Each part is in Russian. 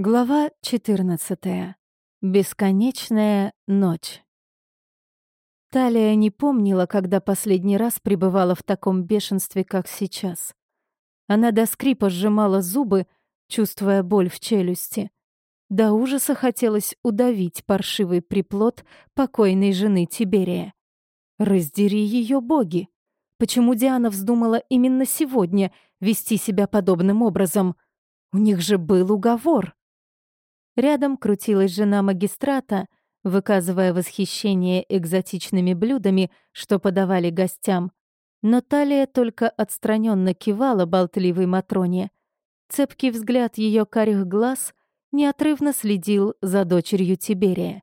Глава 14. Бесконечная ночь. Талия не помнила, когда последний раз пребывала в таком бешенстве, как сейчас. Она до скрипа сжимала зубы, чувствуя боль в челюсти. До ужаса хотелось удавить паршивый приплод покойной жены Тиберия. Раздери ее боги! Почему Диана вздумала именно сегодня вести себя подобным образом? У них же был уговор. Рядом крутилась жена магистрата, выказывая восхищение экзотичными блюдами, что подавали гостям. Но Талия только отстраненно кивала болтливой Матроне. Цепкий взгляд ее карих глаз неотрывно следил за дочерью Тиберия.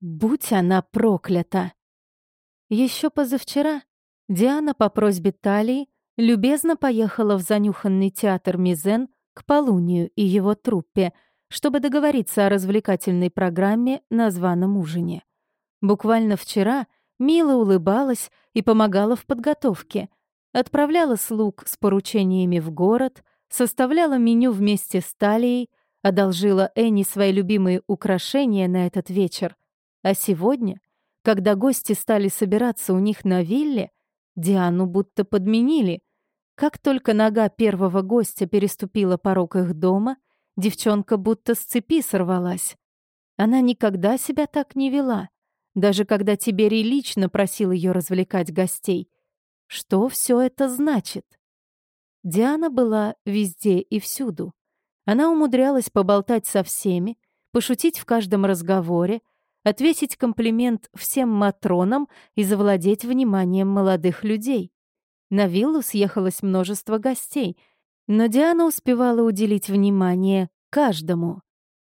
Будь она проклята! Еще позавчера Диана по просьбе Талии любезно поехала в занюханный театр Мизен к Полунию и его труппе — чтобы договориться о развлекательной программе на званом ужине. Буквально вчера Мила улыбалась и помогала в подготовке, отправляла слуг с поручениями в город, составляла меню вместе с Талией, одолжила Энни свои любимые украшения на этот вечер. А сегодня, когда гости стали собираться у них на вилле, Диану будто подменили. Как только нога первого гостя переступила порог их дома, Девчонка будто с цепи сорвалась. Она никогда себя так не вела, даже когда Тиберий лично просил ее развлекать гостей. Что все это значит? Диана была везде и всюду. Она умудрялась поболтать со всеми, пошутить в каждом разговоре, отвесить комплимент всем матронам и завладеть вниманием молодых людей. На виллу съехалось множество гостей — но Диана успевала уделить внимание каждому.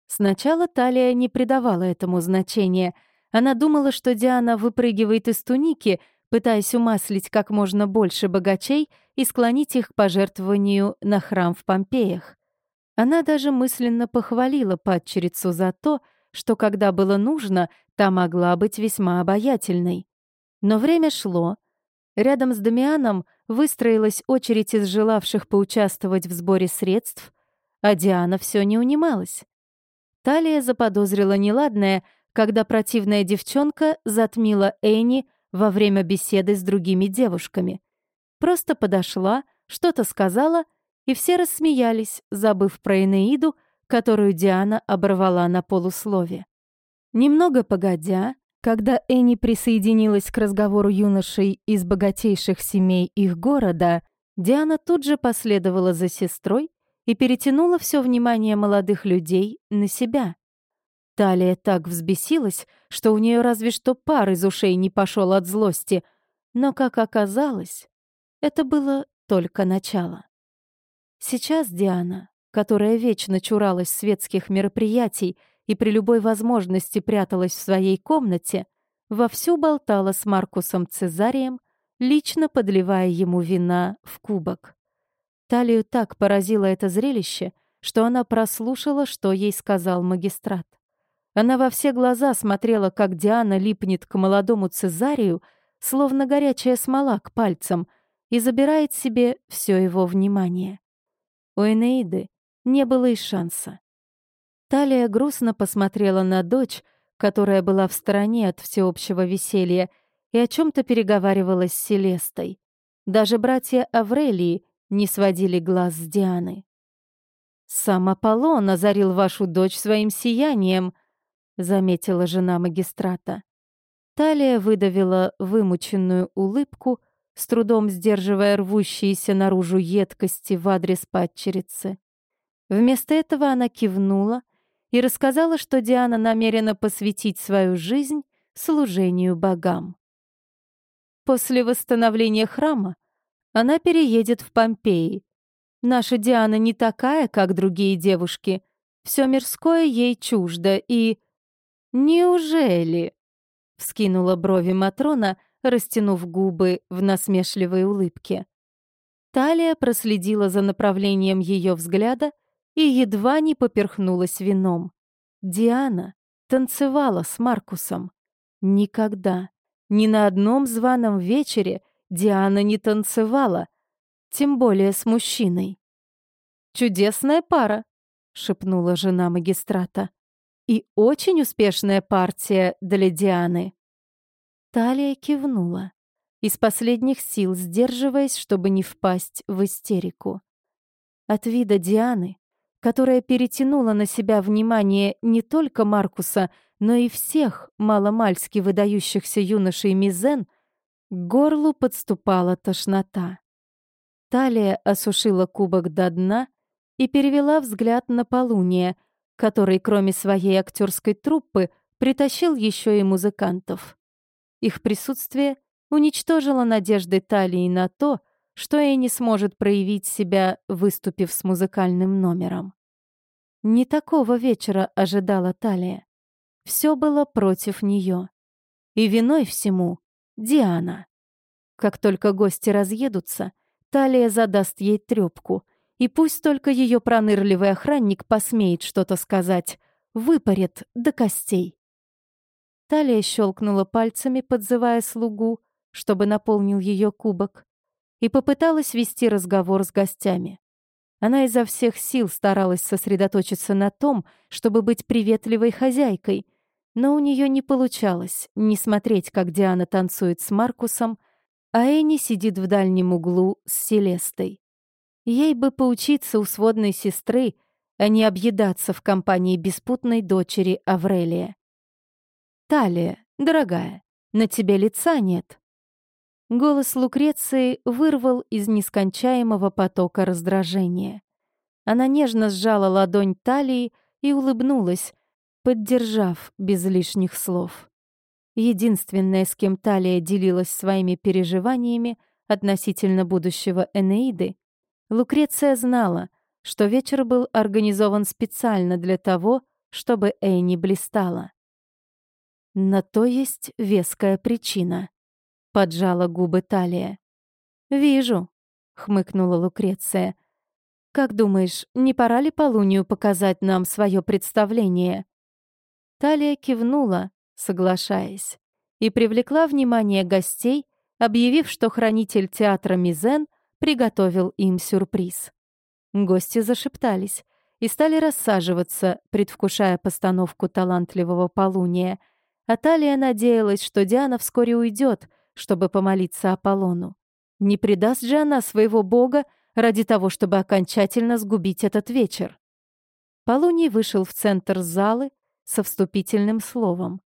Сначала Талия не придавала этому значения. Она думала, что Диана выпрыгивает из туники, пытаясь умаслить как можно больше богачей и склонить их к пожертвованию на храм в Помпеях. Она даже мысленно похвалила падчерицу за то, что когда было нужно, та могла быть весьма обаятельной. Но время шло. Рядом с Дамианом — Выстроилась очередь из желавших поучаствовать в сборе средств, а Диана все не унималась. Талия заподозрила неладное, когда противная девчонка затмила Энни во время беседы с другими девушками. Просто подошла, что-то сказала, и все рассмеялись, забыв про Энеиду, которую Диана оборвала на полуслове. Немного погодя, когда Энни присоединилась к разговору юношей из богатейших семей их города, Диана тут же последовала за сестрой и перетянула все внимание молодых людей на себя. Талия так взбесилась, что у нее разве что пар из ушей не пошел от злости, но, как оказалось, это было только начало. Сейчас Диана, которая вечно чуралась светских мероприятий и при любой возможности пряталась в своей комнате, вовсю болтала с Маркусом Цезарием, лично подливая ему вина в кубок. Талию так поразило это зрелище, что она прослушала, что ей сказал магистрат. Она во все глаза смотрела, как Диана липнет к молодому Цезарию, словно горячая смола к пальцам, и забирает себе все его внимание. У Энеиды не было и шанса. Талия грустно посмотрела на дочь, которая была в стороне от всеобщего веселья, и о чем то переговаривалась с Селестой. Даже братья Аврелии не сводили глаз с Дианы. «Сам Аполлон озарил вашу дочь своим сиянием», — заметила жена магистрата. Талия выдавила вымученную улыбку, с трудом сдерживая рвущиеся наружу едкости в адрес падчерицы. Вместо этого она кивнула, и рассказала, что Диана намерена посвятить свою жизнь служению богам. После восстановления храма она переедет в Помпеи. Наша Диана не такая, как другие девушки. Все мирское ей чуждо и... «Неужели?» — вскинула брови Матрона, растянув губы в насмешливой улыбке. Талия проследила за направлением ее взгляда и едва не поперхнулась вином. Диана танцевала с Маркусом. Никогда, ни на одном званом вечере Диана не танцевала, тем более с мужчиной. «Чудесная пара», — шепнула жена магистрата. «И очень успешная партия для Дианы». Талия кивнула, из последних сил сдерживаясь, чтобы не впасть в истерику. От вида Дианы, которая перетянула на себя внимание не только Маркуса, но и всех маломальски выдающихся юношей Мизен, к горлу подступала тошнота. Талия осушила кубок до дна и перевела взгляд на полуния, который, кроме своей актерской труппы, притащил еще и музыкантов. Их присутствие уничтожило надежды Талии на то, что Энни сможет проявить себя, выступив с музыкальным номером. Не такого вечера ожидала Талия. Все было против нее. И виной всему — Диана. Как только гости разъедутся, Талия задаст ей трёпку, и пусть только ее пронырливый охранник посмеет что-то сказать, выпарит до костей. Талия щелкнула пальцами, подзывая слугу, чтобы наполнил ее кубок, и попыталась вести разговор с гостями. Она изо всех сил старалась сосредоточиться на том, чтобы быть приветливой хозяйкой, но у нее не получалось не смотреть, как Диана танцует с Маркусом, а Энни сидит в дальнем углу с Селестой. Ей бы поучиться у сводной сестры, а не объедаться в компании беспутной дочери Аврелия. «Талия, дорогая, на тебе лица нет». Голос Лукреции вырвал из нескончаемого потока раздражения. Она нежно сжала ладонь талии и улыбнулась, поддержав без лишних слов. Единственная, с кем Талия делилась своими переживаниями относительно будущего Энеиды, Лукреция знала, что вечер был организован специально для того, чтобы Эйни блистала. «На то есть веская причина», — поджала губы Талия. «Вижу», — хмыкнула Лукреция. «Как думаешь, не пора ли Полунию показать нам свое представление?» Талия кивнула, соглашаясь, и привлекла внимание гостей, объявив, что хранитель театра Мизен приготовил им сюрприз. Гости зашептались и стали рассаживаться, предвкушая постановку талантливого полуния, а Талия надеялась, что Диана вскоре уйдет, чтобы помолиться Аполлону. Не предаст же она своего бога ради того, чтобы окончательно сгубить этот вечер. Полуний вышел в центр залы со вступительным словом.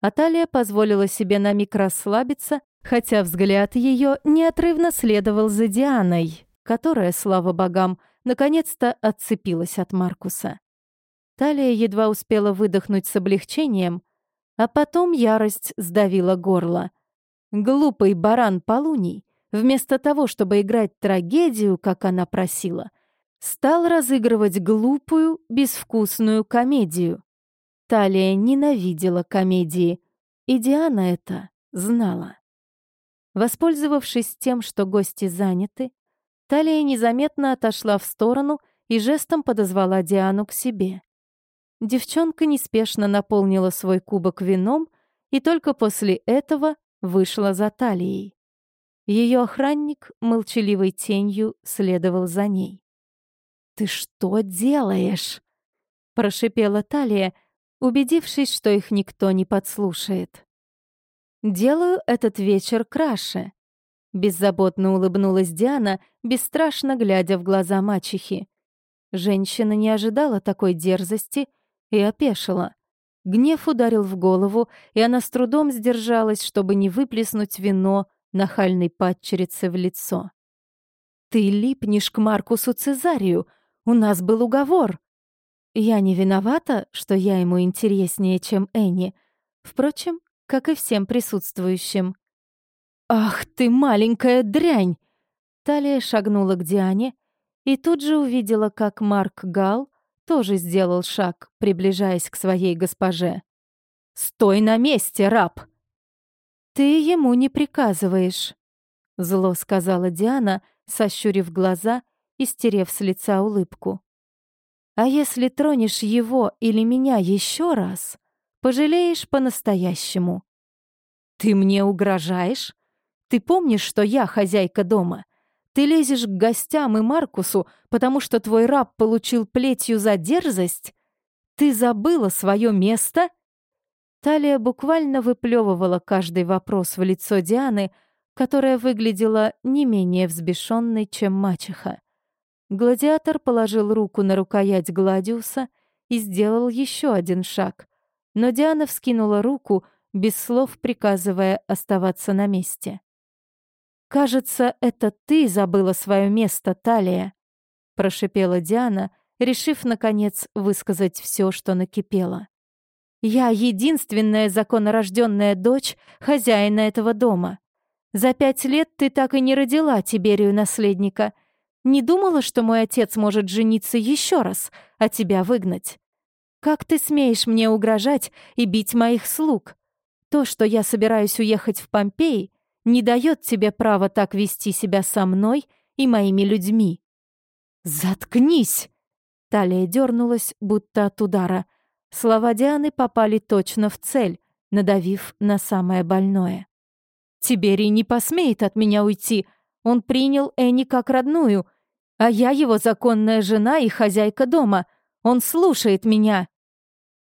Аталия позволила себе на миг расслабиться, хотя взгляд ее неотрывно следовал за Дианой, которая, слава богам, наконец-то отцепилась от Маркуса. Талия едва успела выдохнуть с облегчением, а потом ярость сдавила горло. Глупый баран Полуний, вместо того, чтобы играть трагедию, как она просила, стал разыгрывать глупую, безвкусную комедию. Талия ненавидела комедии, и Диана это знала. Воспользовавшись тем, что гости заняты, Талия незаметно отошла в сторону и жестом подозвала Диану к себе. Девчонка неспешно наполнила свой кубок вином и только после этого вышла за Талией. Ее охранник молчаливой тенью следовал за ней. «Ты что делаешь?» — прошипела Талия, убедившись, что их никто не подслушает. «Делаю этот вечер краше», — беззаботно улыбнулась Диана, бесстрашно глядя в глаза мачехи. Женщина не ожидала такой дерзости и опешила. Гнев ударил в голову, и она с трудом сдержалась, чтобы не выплеснуть вино нахальной падчерице в лицо. «Ты липнешь к Маркусу Цезарию. У нас был уговор», я не виновата, что я ему интереснее, чем Энни. Впрочем, как и всем присутствующим. «Ах ты, маленькая дрянь!» Талия шагнула к Диане и тут же увидела, как Марк Гал тоже сделал шаг, приближаясь к своей госпоже. «Стой на месте, раб!» «Ты ему не приказываешь», — зло сказала Диана, сощурив глаза и стерев с лица улыбку. А если тронешь его или меня еще раз, пожалеешь по-настоящему. Ты мне угрожаешь? Ты помнишь, что я хозяйка дома? Ты лезешь к гостям и Маркусу, потому что твой раб получил плетью за дерзость? Ты забыла свое место?» Талия буквально выплевывала каждый вопрос в лицо Дианы, которая выглядела не менее взбешенной, чем мачеха. Гладиатор положил руку на рукоять Гладиуса и сделал еще один шаг, но Диана вскинула руку, без слов приказывая оставаться на месте. «Кажется, это ты забыла свое место, Талия», — прошипела Диана, решив, наконец, высказать все, что накипело. «Я единственная законорожденная дочь хозяина этого дома. За пять лет ты так и не родила Тиберию наследника. Не думала, что мой отец может жениться еще раз, а тебя выгнать. Как ты смеешь мне угрожать и бить моих слуг? То, что я собираюсь уехать в Помпеи, не дает тебе права так вести себя со мной и моими людьми. Заткнись! Талия дернулась, будто от удара. Слова Дианы попали точно в цель, надавив на самое больное. Тиберий не посмеет от меня уйти. Он принял Энни как родную, а я его законная жена и хозяйка дома. Он слушает меня.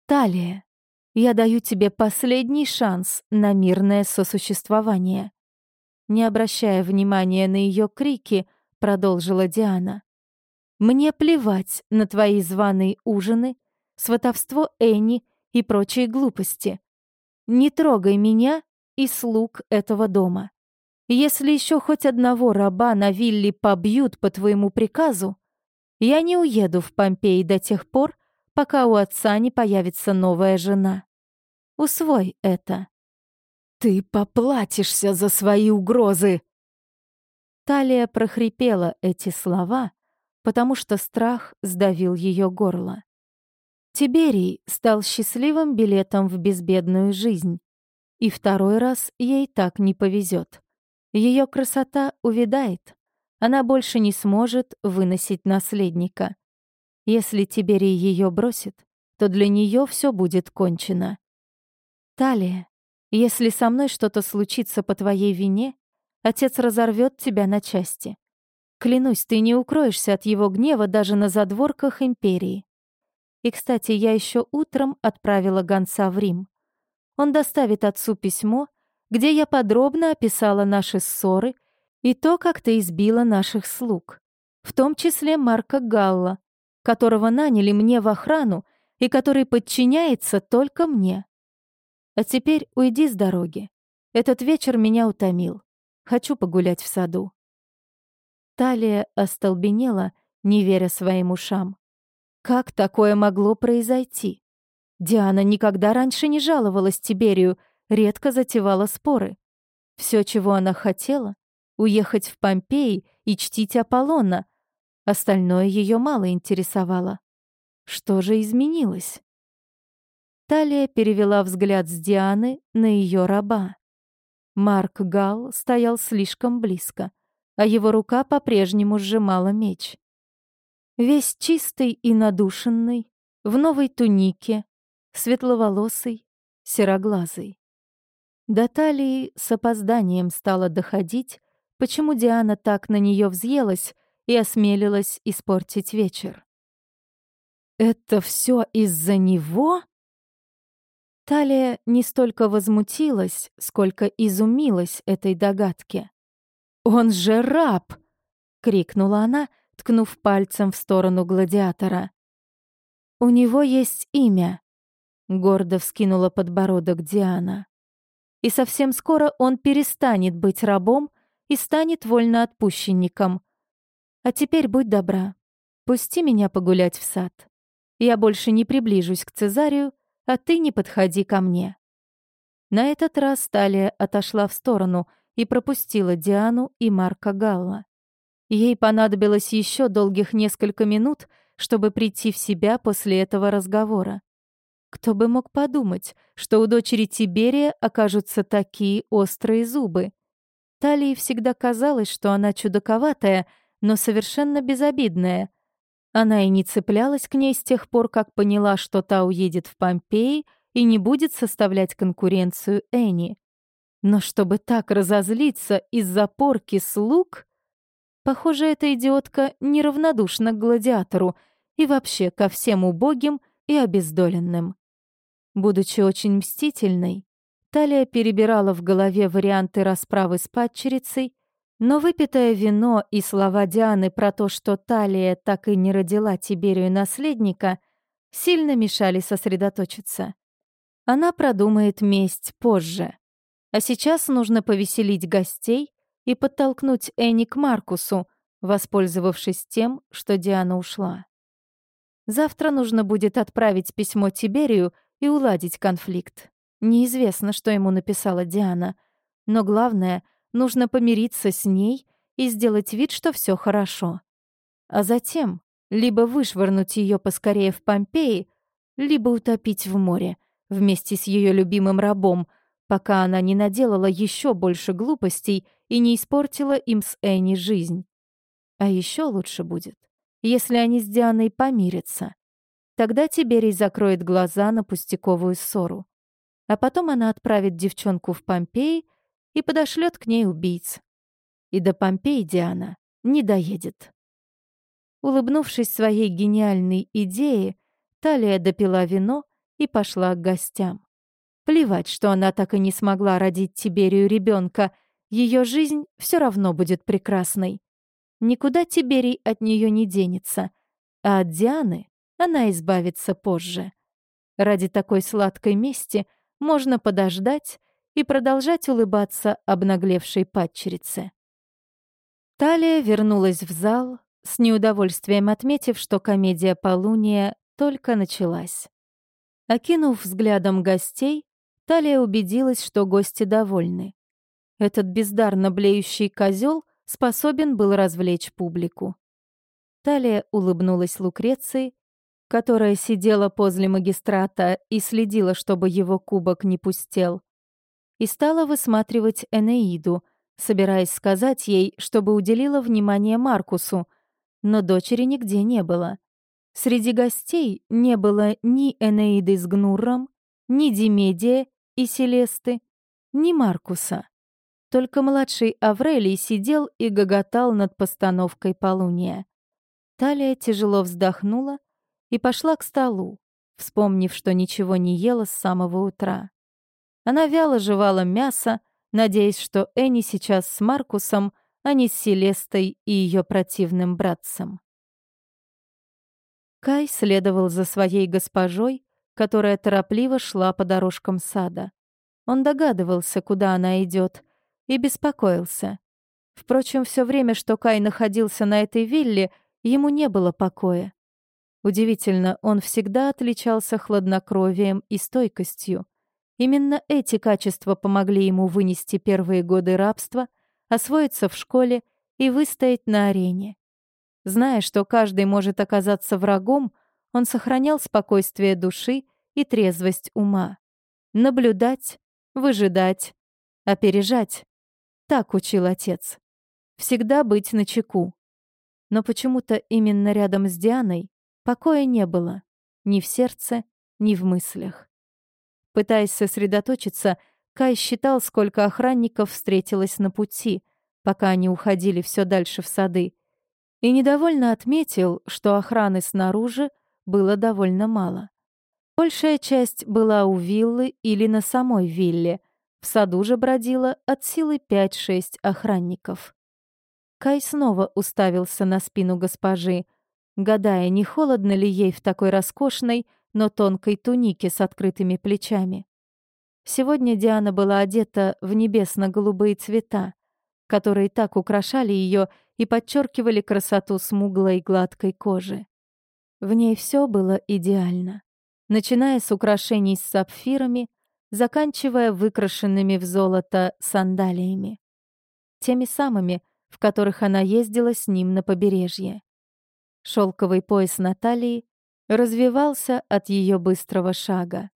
Талия, я даю тебе последний шанс на мирное сосуществование. Не обращая внимания на ее крики, продолжила Диана. «Мне плевать на твои званые ужины, сватовство Энни и прочие глупости. Не трогай меня и слуг этого дома. Если еще хоть одного раба на вилле побьют по твоему приказу, я не уеду в Помпеи до тех пор, пока у отца не появится новая жена. Усвой это. «Ты поплатишься за свои угрозы!» Талия прохрипела эти слова, потому что страх сдавил ее горло. Тиберий стал счастливым билетом в безбедную жизнь, и второй раз ей так не повезет. Ее красота увядает, она больше не сможет выносить наследника. Если Тиберий ее бросит, то для нее все будет кончено. Талия, если со мной что-то случится по твоей вине, отец разорвет тебя на части. Клянусь, ты не укроешься от его гнева даже на задворках империи. И, кстати, я еще утром отправила гонца в Рим. Он доставит отцу письмо, где я подробно описала наши ссоры и то, как ты избила наших слуг, в том числе Марка Галла, которого наняли мне в охрану и который подчиняется только мне. А теперь уйди с дороги. Этот вечер меня утомил. Хочу погулять в саду». Талия остолбенела, не веря своим ушам. Как такое могло произойти? Диана никогда раньше не жаловалась Тиберию, редко затевала споры. Все, чего она хотела — уехать в Помпеи и чтить Аполлона. Остальное ее мало интересовало. Что же изменилось? Талия перевела взгляд с Дианы на ее раба. Марк Гал стоял слишком близко, а его рука по-прежнему сжимала меч. Весь чистый и надушенный, в новой тунике, светловолосый, сероглазый. До талии с опозданием стало доходить, почему Диана так на нее взъелась и осмелилась испортить вечер. «Это все из-за него?» Талия не столько возмутилась, сколько изумилась этой догадке. «Он же раб!» — крикнула она, ткнув пальцем в сторону гладиатора. «У него есть имя», — гордо вскинула подбородок Диана. «И совсем скоро он перестанет быть рабом и станет вольноотпущенником. А теперь будь добра, пусти меня погулять в сад. Я больше не приближусь к Цезарию, а ты не подходи ко мне». На этот раз Талия отошла в сторону и пропустила Диану и Марка Галла. Ей понадобилось еще долгих несколько минут, чтобы прийти в себя после этого разговора. Кто бы мог подумать, что у дочери Тиберия окажутся такие острые зубы. Талии всегда казалось, что она чудаковатая, но совершенно безобидная — она и не цеплялась к ней с тех пор, как поняла, что та уедет в Помпеи и не будет составлять конкуренцию Энни. Но чтобы так разозлиться из-за порки слуг... Похоже, эта идиотка неравнодушна к гладиатору и вообще ко всем убогим и обездоленным. Будучи очень мстительной, Талия перебирала в голове варианты расправы с падчерицей, но выпитое вино и слова Дианы про то, что Талия так и не родила Тиберию наследника, сильно мешали сосредоточиться. Она продумает месть позже. А сейчас нужно повеселить гостей и подтолкнуть Энни к Маркусу, воспользовавшись тем, что Диана ушла. Завтра нужно будет отправить письмо Тиберию и уладить конфликт. Неизвестно, что ему написала Диана, но главное, нужно помириться с ней и сделать вид, что все хорошо. А затем либо вышвырнуть ее поскорее в Помпеи, либо утопить в море вместе с ее любимым рабом, пока она не наделала еще больше глупостей и не испортила им с Энни жизнь. А еще лучше будет, если они с Дианой помирятся. Тогда Тиберий закроет глаза на пустяковую ссору. А потом она отправит девчонку в Помпеи и подошлет к ней убийц. И до Помпеи Диана не доедет. Улыбнувшись своей гениальной идее, Талия допила вино и пошла к гостям. Плевать, что она так и не смогла родить Тиберию ребенка, ее жизнь все равно будет прекрасной. Никуда Тиберий от нее не денется, а от Дианы она избавится позже. Ради такой сладкой мести можно подождать и продолжать улыбаться обнаглевшей падчерице. Талия вернулась в зал, с неудовольствием отметив, что комедия «Полуния» только началась. Окинув взглядом гостей, Талия убедилась, что гости довольны. Этот бездарно блеющий козел способен был развлечь публику. Талия улыбнулась Лукреции, которая сидела возле магистрата и следила, чтобы его кубок не пустел, и стала высматривать Энеиду, собираясь сказать ей, чтобы уделила внимание Маркусу, но дочери нигде не было. Среди гостей не было ни Энеиды с Гнурром, ни Димедия и Селесты, ни Маркуса. Только младший Аврелий сидел и гоготал над постановкой полуния. Талия тяжело вздохнула и пошла к столу, вспомнив, что ничего не ела с самого утра. Она вяло жевала мясо, надеясь, что Энни сейчас с Маркусом, а не с Селестой и ее противным братцем. Кай следовал за своей госпожой, которая торопливо шла по дорожкам сада. Он догадывался, куда она идет, и беспокоился. Впрочем, все время, что Кай находился на этой вилле, ему не было покоя. Удивительно, он всегда отличался хладнокровием и стойкостью. Именно эти качества помогли ему вынести первые годы рабства, освоиться в школе и выстоять на арене. Зная, что каждый может оказаться врагом, он сохранял спокойствие души и трезвость ума. Наблюдать, выжидать, опережать. Так учил отец. Всегда быть начеку. Но почему-то именно рядом с Дианой покоя не было. Ни в сердце, ни в мыслях. Пытаясь сосредоточиться, Кай считал, сколько охранников встретилось на пути, пока они уходили все дальше в сады, и недовольно отметил, что охраны снаружи было довольно мало. Большая часть была у виллы или на самой вилле, в саду же бродило от силы 5-6 охранников. Кай снова уставился на спину госпожи, гадая, не холодно ли ей в такой роскошной, но тонкой тунике с открытыми плечами. Сегодня Диана была одета в небесно-голубые цвета, которые так украшали ее и подчеркивали красоту смуглой гладкой кожи. В ней все было идеально, начиная с украшений с сапфирами, заканчивая выкрашенными в золото сандалиями. Теми самыми, в которых она ездила с ним на побережье. Шелковый пояс Натальи развивался от ее быстрого шага.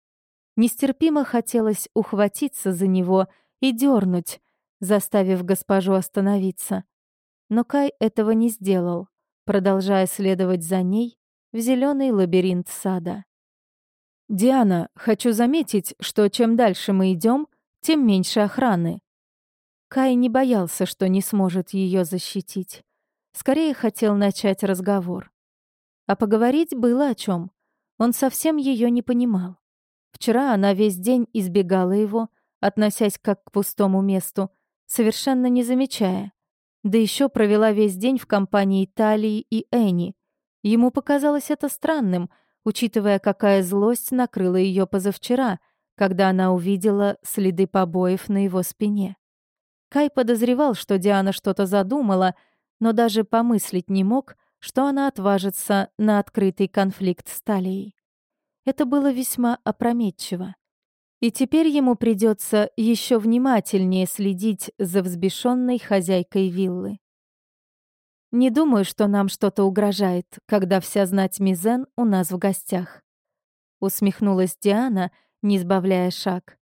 Нестерпимо хотелось ухватиться за него и дернуть, заставив госпожу остановиться. Но Кай этого не сделал, продолжая следовать за ней в зеленый лабиринт сада. «Диана, хочу заметить, что чем дальше мы идем, тем меньше охраны». Кай не боялся, что не сможет ее защитить. Скорее хотел начать разговор. А поговорить было о чем. Он совсем ее не понимал. Вчера она весь день избегала его, относясь как к пустому месту, совершенно не замечая. Да еще провела весь день в компании Талии и Энни. Ему показалось это странным, учитывая, какая злость накрыла ее позавчера, когда она увидела следы побоев на его спине. Кай подозревал, что Диана что-то задумала, но даже помыслить не мог, что она отважится на открытый конфликт с Талией. Это было весьма опрометчиво. И теперь ему придется еще внимательнее следить за взбешенной хозяйкой виллы. Не думаю, что нам что-то угрожает, когда вся знать Мизен у нас в гостях. Усмехнулась Диана, не сбавляя шаг.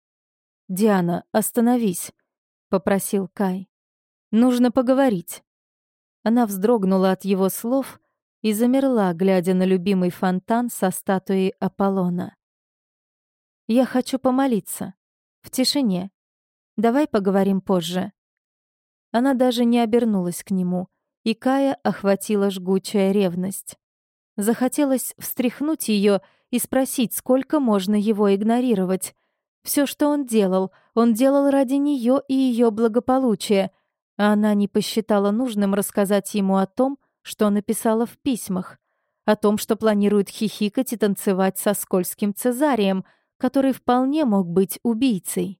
«Диана, остановись», — попросил Кай. «Нужно поговорить». Она вздрогнула от его слов и замерла, глядя на любимый фонтан со статуей Аполлона. «Я хочу помолиться. В тишине. Давай поговорим позже». Она даже не обернулась к нему, и Кая охватила жгучая ревность. Захотелось встряхнуть ее и спросить, сколько можно его игнорировать. Все, что он делал, он делал ради нее и ее благополучия — она не посчитала нужным рассказать ему о том, что написала в письмах, о том, что планирует хихикать и танцевать со скользким Цезарием, который вполне мог быть убийцей.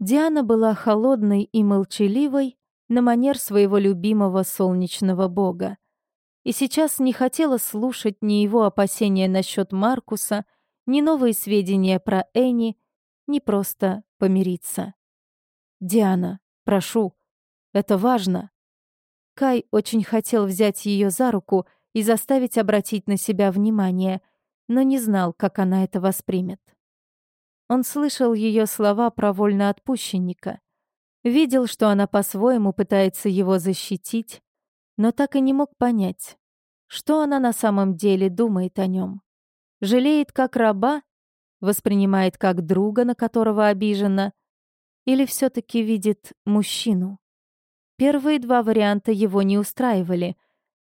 Диана была холодной и молчаливой на манер своего любимого солнечного бога. И сейчас не хотела слушать ни его опасения насчет Маркуса, ни новые сведения про Энни, ни просто помириться. «Диана, прошу, это важно. Кай очень хотел взять ее за руку и заставить обратить на себя внимание, но не знал, как она это воспримет. Он слышал ее слова про вольноотпущенника, видел, что она по-своему пытается его защитить, но так и не мог понять, что она на самом деле думает о нем. Жалеет как раба, воспринимает как друга, на которого обижена, или все таки видит мужчину. Первые два варианта его не устраивали,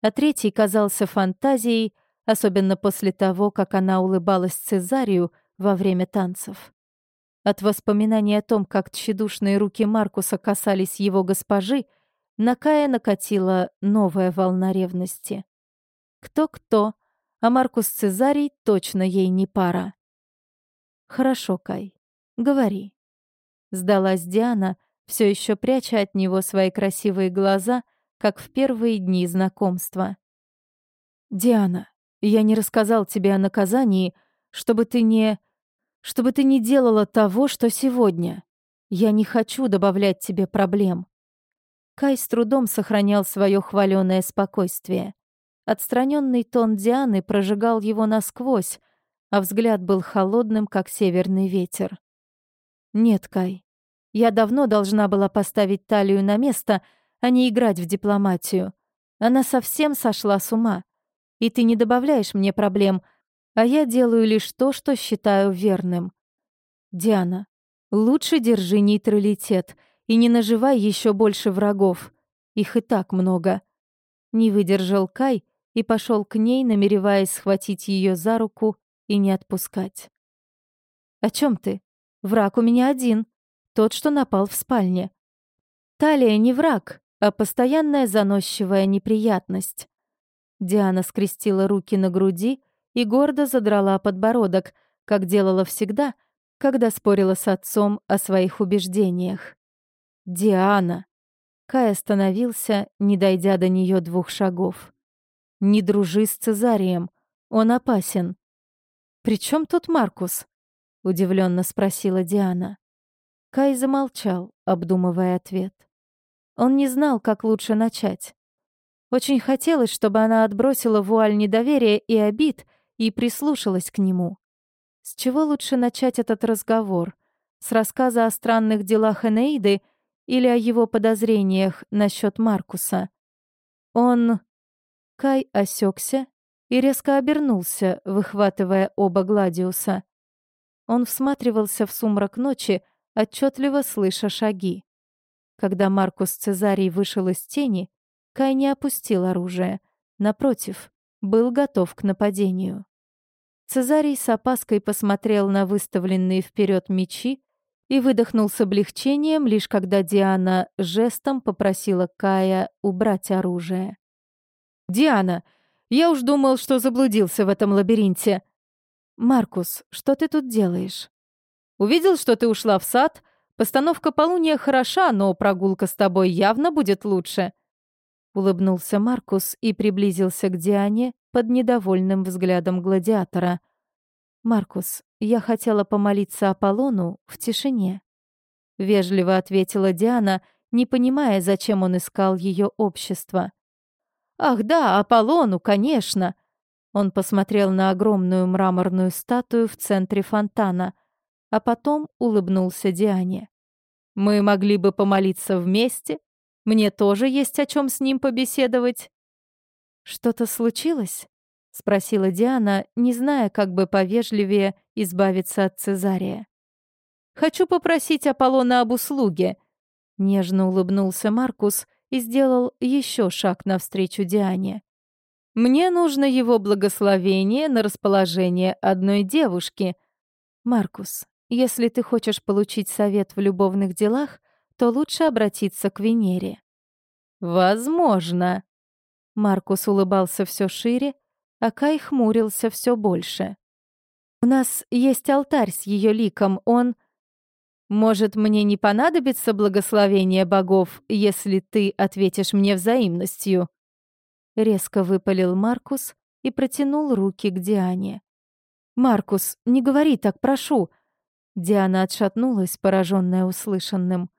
а третий казался фантазией, особенно после того, как она улыбалась Цезарию во время танцев. От воспоминаний о том, как тщедушные руки Маркуса касались его госпожи, на Кая накатила новая волна ревности. Кто-кто, а Маркус Цезарий точно ей не пара. «Хорошо, Кай, говори», — сдалась Диана, — все еще пряча от него свои красивые глаза, как в первые дни знакомства. «Диана, я не рассказал тебе о наказании, чтобы ты не... чтобы ты не делала того, что сегодня. Я не хочу добавлять тебе проблем». Кай с трудом сохранял свое хваленое спокойствие. Отстраненный тон Дианы прожигал его насквозь, а взгляд был холодным, как северный ветер. «Нет, Кай, я давно должна была поставить талию на место, а не играть в дипломатию. Она совсем сошла с ума. И ты не добавляешь мне проблем, а я делаю лишь то, что считаю верным. Диана, лучше держи нейтралитет и не наживай еще больше врагов. Их и так много. Не выдержал Кай и пошел к ней, намереваясь схватить ее за руку и не отпускать. «О чем ты? Враг у меня один», тот, что напал в спальне. Талия не враг, а постоянная заносчивая неприятность. Диана скрестила руки на груди и гордо задрала подбородок, как делала всегда, когда спорила с отцом о своих убеждениях. «Диана!» Кай остановился, не дойдя до нее двух шагов. «Не дружи с Цезарием, он опасен». «При чем тут Маркус?» — удивленно спросила Диана. Кай замолчал, обдумывая ответ. Он не знал, как лучше начать. Очень хотелось, чтобы она отбросила вуаль недоверия и обид и прислушалась к нему. С чего лучше начать этот разговор? С рассказа о странных делах Энеиды или о его подозрениях насчет Маркуса? Он... Кай осекся и резко обернулся, выхватывая оба Гладиуса. Он всматривался в сумрак ночи, отчетливо слыша шаги. Когда Маркус Цезарий вышел из тени, Кай не опустил оружие. Напротив, был готов к нападению. Цезарий с опаской посмотрел на выставленные вперед мечи и выдохнул с облегчением, лишь когда Диана жестом попросила Кая убрать оружие. «Диана, я уж думал, что заблудился в этом лабиринте». «Маркус, что ты тут делаешь?» «Увидел, что ты ушла в сад. Постановка полуния хороша, но прогулка с тобой явно будет лучше». Улыбнулся Маркус и приблизился к Диане под недовольным взглядом гладиатора. «Маркус, я хотела помолиться Аполлону в тишине», — вежливо ответила Диана, не понимая, зачем он искал ее общество. «Ах да, Аполлону, конечно!» Он посмотрел на огромную мраморную статую в центре фонтана, а потом улыбнулся Диане. «Мы могли бы помолиться вместе. Мне тоже есть о чем с ним побеседовать». «Что-то случилось?» — спросила Диана, не зная, как бы повежливее избавиться от Цезария. «Хочу попросить Аполлона об услуге», — нежно улыбнулся Маркус, — и сделал еще шаг навстречу Диане. «Мне нужно его благословение на расположение одной девушки. Маркус, если ты хочешь получить совет в любовных делах, то лучше обратиться к Венере». «Возможно». Маркус улыбался все шире, а Кай хмурился все больше. «У нас есть алтарь с ее ликом, он...» Может, мне не понадобится благословение богов, если ты ответишь мне взаимностью?» Резко выпалил Маркус и протянул руки к Диане. «Маркус, не говори так, прошу!» Диана отшатнулась, пораженная услышанным.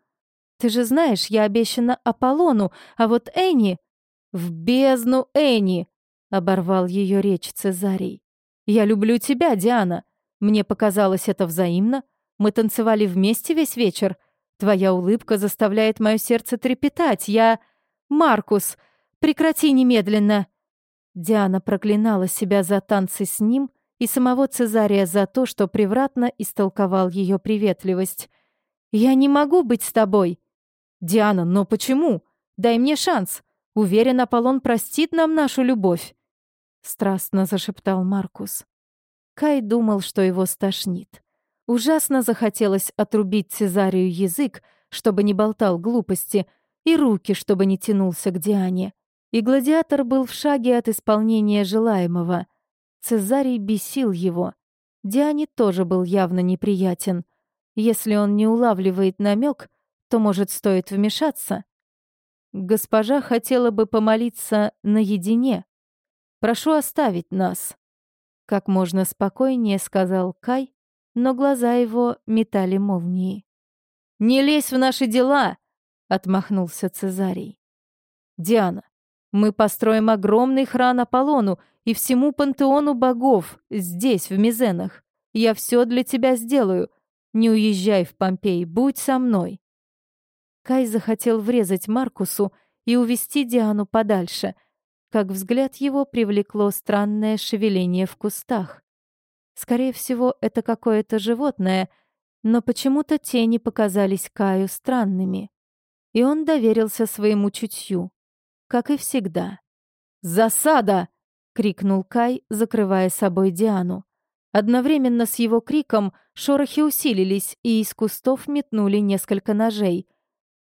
«Ты же знаешь, я обещана Аполлону, а вот Энни...» «В бездну Энни!» — оборвал ее речь Цезарий. «Я люблю тебя, Диана. Мне показалось это взаимно, мы танцевали вместе весь вечер. Твоя улыбка заставляет мое сердце трепетать. Я... Маркус, прекрати немедленно!» Диана проклинала себя за танцы с ним и самого Цезария за то, что превратно истолковал ее приветливость. «Я не могу быть с тобой!» «Диана, но почему? Дай мне шанс. Уверен, Аполлон простит нам нашу любовь!» Страстно зашептал Маркус. Кай думал, что его стошнит. Ужасно захотелось отрубить Цезарию язык, чтобы не болтал глупости, и руки, чтобы не тянулся к Диане. И гладиатор был в шаге от исполнения желаемого. Цезарий бесил его. Диане тоже был явно неприятен. Если он не улавливает намек, то, может, стоит вмешаться? Госпожа хотела бы помолиться наедине. Прошу оставить нас. Как можно спокойнее сказал Кай, но глаза его метали молнии. «Не лезь в наши дела!» — отмахнулся Цезарий. «Диана, мы построим огромный храм Аполлону и всему пантеону богов здесь, в Мизенах. Я все для тебя сделаю. Не уезжай в Помпей, будь со мной». Кай захотел врезать Маркусу и увести Диану подальше, как взгляд его привлекло странное шевеление в кустах. Скорее всего, это какое-то животное, но почему-то тени показались Каю странными. И он доверился своему чутью, как и всегда. «Засада!» — крикнул Кай, закрывая собой Диану. Одновременно с его криком шорохи усилились, и из кустов метнули несколько ножей.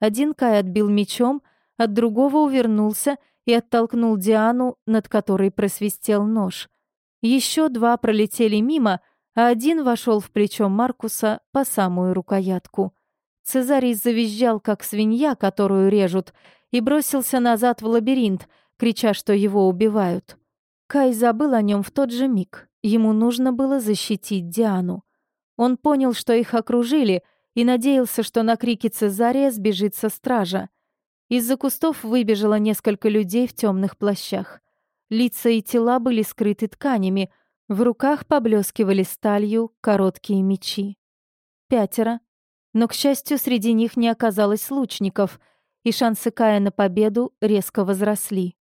Один Кай отбил мечом, от другого увернулся и оттолкнул Диану, над которой просвистел нож — еще два пролетели мимо, а один вошел в плечо Маркуса по самую рукоятку. Цезарий завизжал, как свинья, которую режут, и бросился назад в лабиринт, крича, что его убивают. Кай забыл о нем в тот же миг. Ему нужно было защитить Диану. Он понял, что их окружили, и надеялся, что на крики Цезария сбежится стража. Из-за кустов выбежало несколько людей в темных плащах. Лица и тела были скрыты тканями, в руках поблескивали сталью короткие мечи. Пятеро. Но, к счастью, среди них не оказалось лучников, и шансы Кая на победу резко возросли.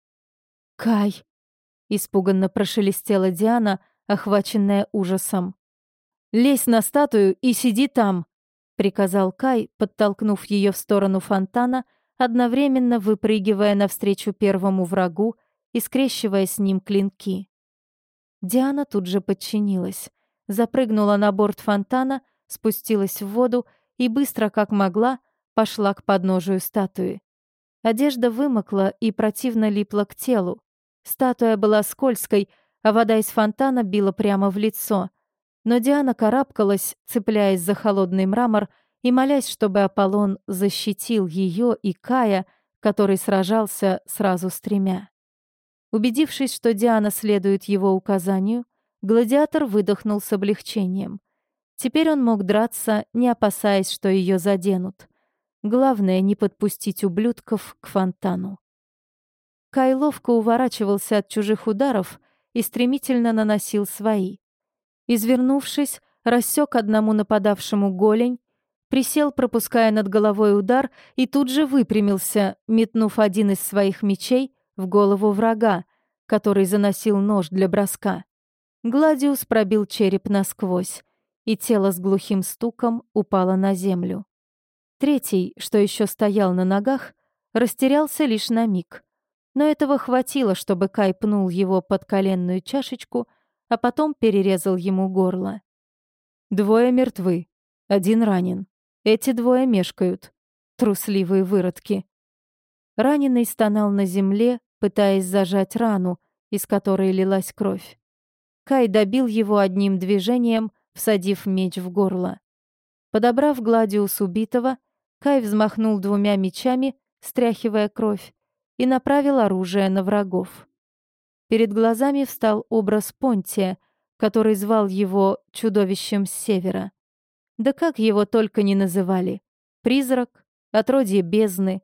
«Кай!» — испуганно прошелестела Диана, охваченная ужасом. «Лезь на статую и сиди там!» — приказал Кай, подтолкнув ее в сторону фонтана, одновременно выпрыгивая навстречу первому врагу и скрещивая с ним клинки. Диана тут же подчинилась, запрыгнула на борт фонтана, спустилась в воду и быстро, как могла, пошла к подножию статуи. Одежда вымокла и противно липла к телу. Статуя была скользкой, а вода из фонтана била прямо в лицо. Но Диана карабкалась, цепляясь за холодный мрамор и молясь, чтобы Аполлон защитил ее и Кая, который сражался сразу с тремя. Убедившись, что Диана следует его указанию, гладиатор выдохнул с облегчением. Теперь он мог драться, не опасаясь, что ее заденут. Главное — не подпустить ублюдков к фонтану. Кай ловко уворачивался от чужих ударов и стремительно наносил свои. Извернувшись, рассек одному нападавшему голень, присел, пропуская над головой удар, и тут же выпрямился, метнув один из своих мечей в голову врага, который заносил нож для броска. Гладиус пробил череп насквозь, и тело с глухим стуком упало на землю. Третий, что еще стоял на ногах, растерялся лишь на миг. Но этого хватило, чтобы Кай пнул его под коленную чашечку, а потом перерезал ему горло. Двое мертвы, один ранен. Эти двое мешкают. Трусливые выродки. Раненый стонал на земле, пытаясь зажать рану, из которой лилась кровь. Кай добил его одним движением, всадив меч в горло. Подобрав гладиус убитого, Кай взмахнул двумя мечами, стряхивая кровь, и направил оружие на врагов. Перед глазами встал образ Понтия, который звал его чудовищем с севера. Да как его только не называли. Призрак, отродье бездны,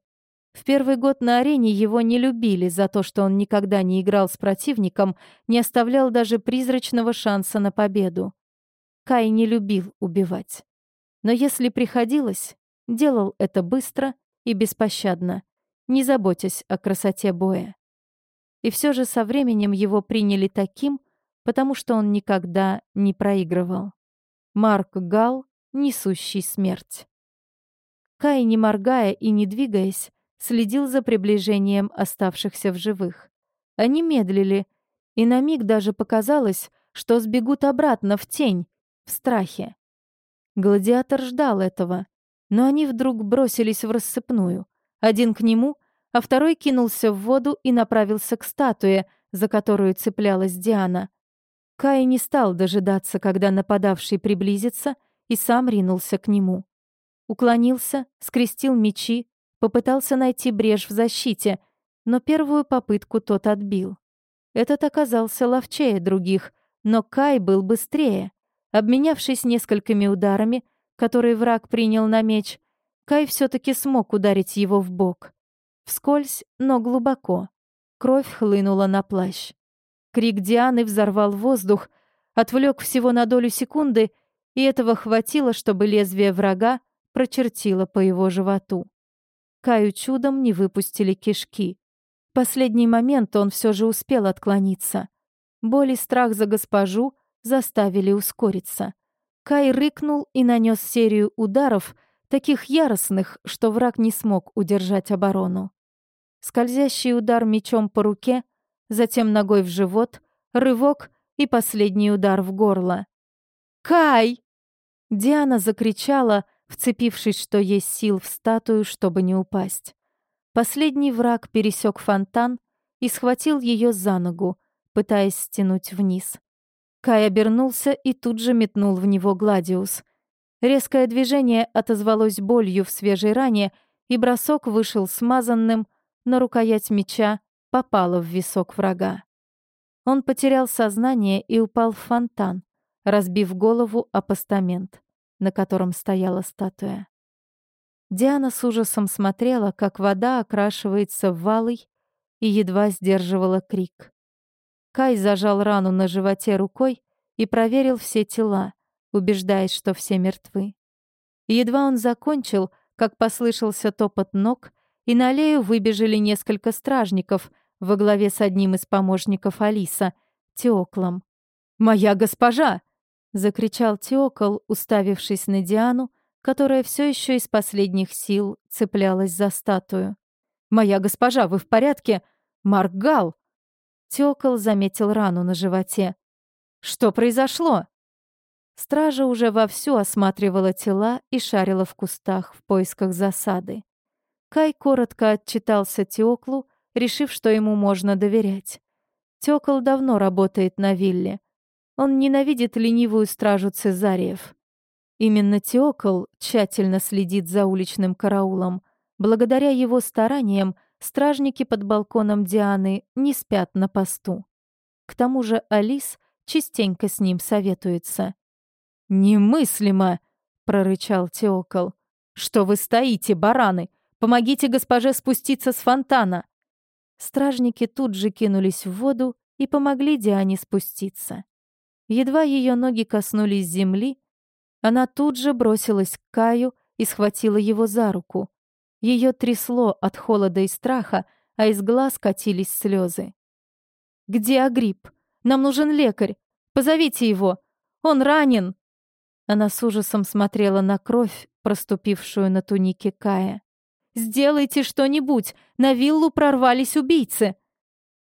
в первый год на арене его не любили за то, что он никогда не играл с противником, не оставлял даже призрачного шанса на победу. Кай не любил убивать. Но если приходилось, делал это быстро и беспощадно, не заботясь о красоте боя. И все же со временем его приняли таким, потому что он никогда не проигрывал. Марк Гал, несущий смерть. Кай, не моргая и не двигаясь, следил за приближением оставшихся в живых. Они медлили, и на миг даже показалось, что сбегут обратно в тень, в страхе. Гладиатор ждал этого, но они вдруг бросились в рассыпную. Один к нему, а второй кинулся в воду и направился к статуе, за которую цеплялась Диана. Кай не стал дожидаться, когда нападавший приблизится, и сам ринулся к нему. Уклонился, скрестил мечи, Попытался найти брешь в защите, но первую попытку тот отбил. Этот оказался ловчее других, но Кай был быстрее. Обменявшись несколькими ударами, которые враг принял на меч, Кай все-таки смог ударить его в бок. Вскользь, но глубоко. Кровь хлынула на плащ. Крик Дианы взорвал воздух, отвлек всего на долю секунды, и этого хватило, чтобы лезвие врага прочертило по его животу. Каю чудом не выпустили кишки. В последний момент он все же успел отклониться. Боль и страх за госпожу заставили ускориться. Кай рыкнул и нанес серию ударов, таких яростных, что враг не смог удержать оборону. Скользящий удар мечом по руке, затем ногой в живот, рывок и последний удар в горло. «Кай!» Диана закричала, вцепившись, что есть сил в статую, чтобы не упасть. Последний враг пересек фонтан и схватил ее за ногу, пытаясь стянуть вниз. Кай обернулся и тут же метнул в него Гладиус. Резкое движение отозвалось болью в свежей ране, и бросок вышел смазанным, но рукоять меча попала в висок врага. Он потерял сознание и упал в фонтан, разбив голову о постамент на котором стояла статуя. Диана с ужасом смотрела, как вода окрашивается в валый, и едва сдерживала крик. Кай зажал рану на животе рукой и проверил все тела, убеждаясь, что все мертвы. едва он закончил, как послышался топот ног, и на аллею выбежали несколько стражников во главе с одним из помощников Алиса, Теоклом. «Моя госпожа!» закричал Теокол, уставившись на Диану, которая все еще из последних сил цеплялась за статую. «Моя госпожа, вы в порядке? Марк Гал!» Тёкол заметил рану на животе. «Что произошло?» Стража уже вовсю осматривала тела и шарила в кустах в поисках засады. Кай коротко отчитался Теоклу, решив, что ему можно доверять. Тёкол давно работает на вилле. Он ненавидит ленивую стражу Цезариев. Именно Теокол тщательно следит за уличным караулом. Благодаря его стараниям стражники под балконом Дианы не спят на посту. К тому же Алис частенько с ним советуется. «Немыслимо!» — прорычал Теокол. «Что вы стоите, бараны? Помогите госпоже спуститься с фонтана!» Стражники тут же кинулись в воду и помогли Диане спуститься. Едва ее ноги коснулись земли, она тут же бросилась к Каю и схватила его за руку. Ее трясло от холода и страха, а из глаз катились слезы. «Где Агрипп? Нам нужен лекарь! Позовите его! Он ранен!» Она с ужасом смотрела на кровь, проступившую на тунике Кая. «Сделайте что-нибудь! На виллу прорвались убийцы!»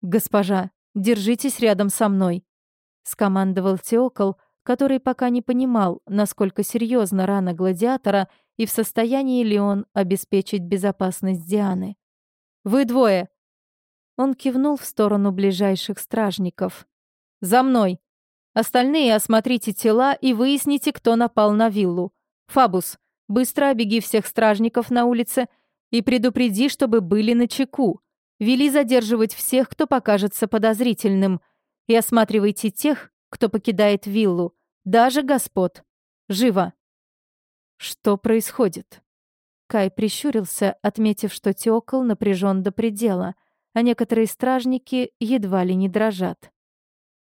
«Госпожа, держитесь рядом со мной!» — скомандовал Теокол, который пока не понимал, насколько серьезна рана гладиатора и в состоянии ли он обеспечить безопасность Дианы. «Вы двое!» Он кивнул в сторону ближайших стражников. «За мной! Остальные осмотрите тела и выясните, кто напал на виллу. Фабус, быстро обеги всех стражников на улице и предупреди, чтобы были на чеку. Вели задерживать всех, кто покажется подозрительным, и осматривайте тех, кто покидает виллу, даже господ. Живо!» «Что происходит?» Кай прищурился, отметив, что Теокол напряжен до предела, а некоторые стражники едва ли не дрожат.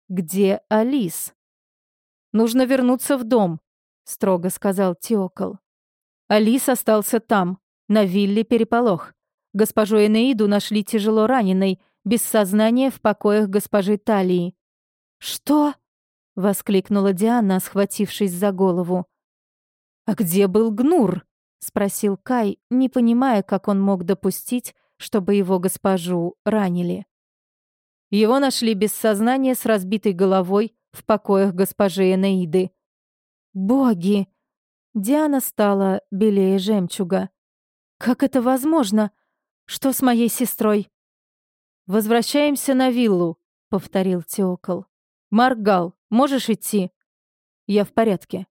«Где Алис?» «Нужно вернуться в дом», — строго сказал Теокол. Алис остался там, на вилле переполох. Госпожу Энеиду нашли тяжело раненой, без сознания в покоях госпожи Талии. «Что?» — воскликнула Диана, схватившись за голову. «А где был Гнур?» — спросил Кай, не понимая, как он мог допустить, чтобы его госпожу ранили. Его нашли без сознания с разбитой головой в покоях госпожи Энеиды. «Боги!» Диана стала белее жемчуга. «Как это возможно? Что с моей сестрой?» «Возвращаемся на виллу», — повторил Теокол. «Маргал, можешь идти?» «Я в порядке», —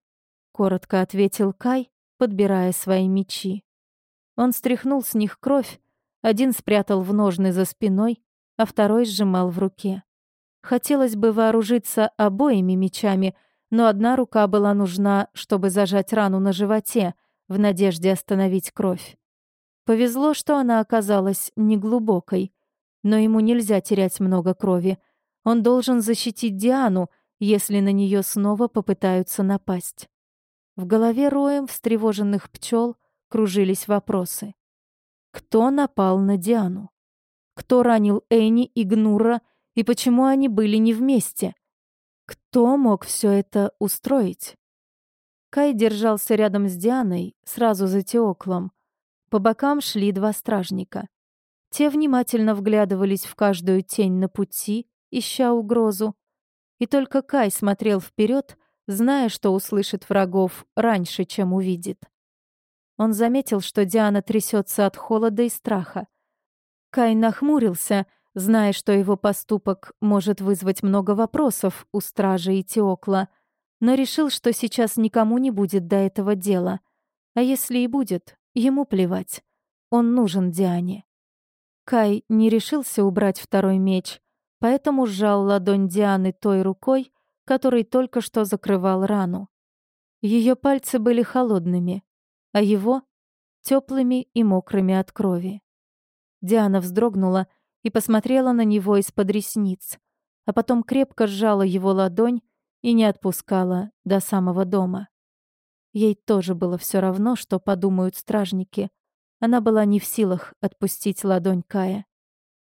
коротко ответил Кай, подбирая свои мечи. Он стряхнул с них кровь, один спрятал в ножны за спиной, а второй сжимал в руке. Хотелось бы вооружиться обоими мечами, но одна рука была нужна, чтобы зажать рану на животе, в надежде остановить кровь. Повезло, что она оказалась неглубокой, но ему нельзя терять много крови. Он должен защитить Диану, если на нее снова попытаются напасть. В голове роем встревоженных пчел кружились вопросы. Кто напал на Диану? Кто ранил Энни и Гнура, и почему они были не вместе? Кто мог все это устроить? Кай держался рядом с Дианой, сразу за Теоклом. По бокам шли два стражника. Те внимательно вглядывались в каждую тень на пути, ища угрозу. И только Кай смотрел вперед, зная, что услышит врагов раньше, чем увидит. Он заметил, что Диана трясется от холода и страха. Кай нахмурился, зная, что его поступок может вызвать много вопросов у стражи и Теокла, но решил, что сейчас никому не будет до этого дела. А если и будет, ему плевать. Он нужен Диане. Кай не решился убрать второй меч, поэтому сжал ладонь Дианы той рукой, которой только что закрывал рану. Ее пальцы были холодными, а его — теплыми и мокрыми от крови. Диана вздрогнула и посмотрела на него из-под ресниц, а потом крепко сжала его ладонь и не отпускала до самого дома. Ей тоже было все равно, что подумают стражники. Она была не в силах отпустить ладонь Кая.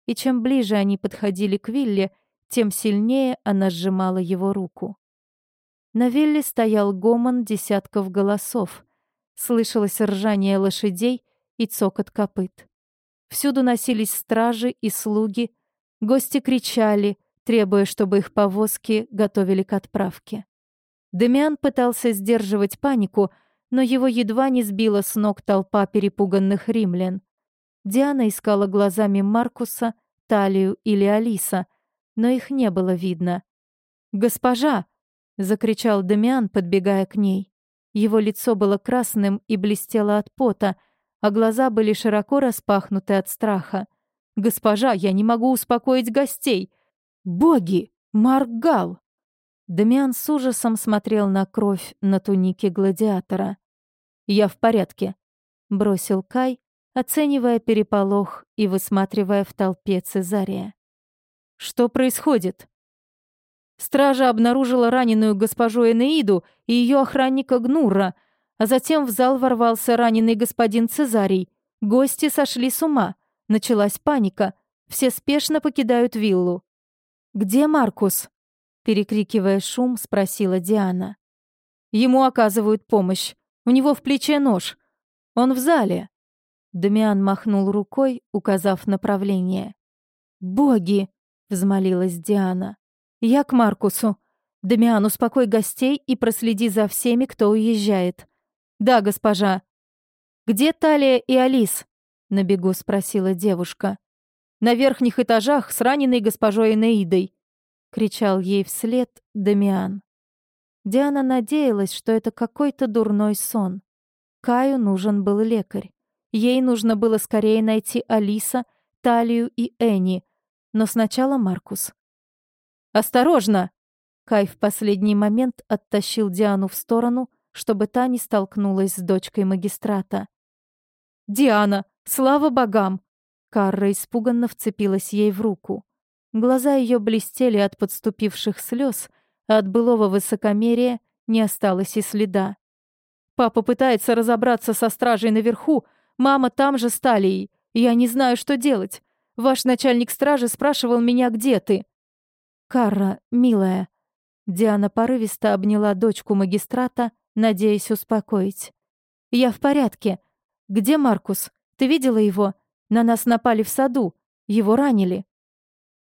И чем ближе они подходили к Вилле, тем сильнее она сжимала его руку. На Вилле стоял гомон десятков голосов. Слышалось ржание лошадей и цокот копыт. Всюду носились стражи и слуги. Гости кричали, требуя, чтобы их повозки готовили к отправке. Демиан пытался сдерживать панику, но его едва не сбила с ног толпа перепуганных римлян. Диана искала глазами Маркуса, Талию или Алиса, но их не было видно. «Госпожа!» — закричал Демиан, подбегая к ней. Его лицо было красным и блестело от пота, а глаза были широко распахнуты от страха. «Госпожа, я не могу успокоить гостей! Боги! Маргал!» Дамиан с ужасом смотрел на кровь на тунике гладиатора. «Я в порядке», — бросил Кай, оценивая переполох и высматривая в толпе Цезария. «Что происходит?» Стража обнаружила раненую госпожу Энеиду и ее охранника Гнура, а затем в зал ворвался раненый господин Цезарий. Гости сошли с ума. Началась паника. Все спешно покидают виллу. «Где Маркус?» Перекрикивая шум, спросила Диана. Ему оказывают помощь. У него в плече нож. Он в зале. Дамиан махнул рукой, указав направление. «Боги!» — взмолилась Диана. «Я к Маркусу. Дамиан, успокой гостей и проследи за всеми, кто уезжает». «Да, госпожа». «Где Талия и Алис?» — на бегу спросила девушка. «На верхних этажах с раненой госпожой Энеидой. — кричал ей вслед Дамиан. Диана надеялась, что это какой-то дурной сон. Каю нужен был лекарь. Ей нужно было скорее найти Алиса, Талию и Энни, но сначала Маркус. «Осторожно!» Кай в последний момент оттащил Диану в сторону, чтобы та не столкнулась с дочкой магистрата. «Диана, слава богам!» Карра испуганно вцепилась ей в руку. Глаза ее блестели от подступивших слез, а от былого высокомерия не осталось и следа. «Папа пытается разобраться со стражей наверху, мама там же с Талией. Я не знаю, что делать. Ваш начальник стражи спрашивал меня, где ты?» «Карра, милая». Диана порывисто обняла дочку магистрата, надеясь успокоить. «Я в порядке. Где Маркус? Ты видела его? На нас напали в саду. Его ранили».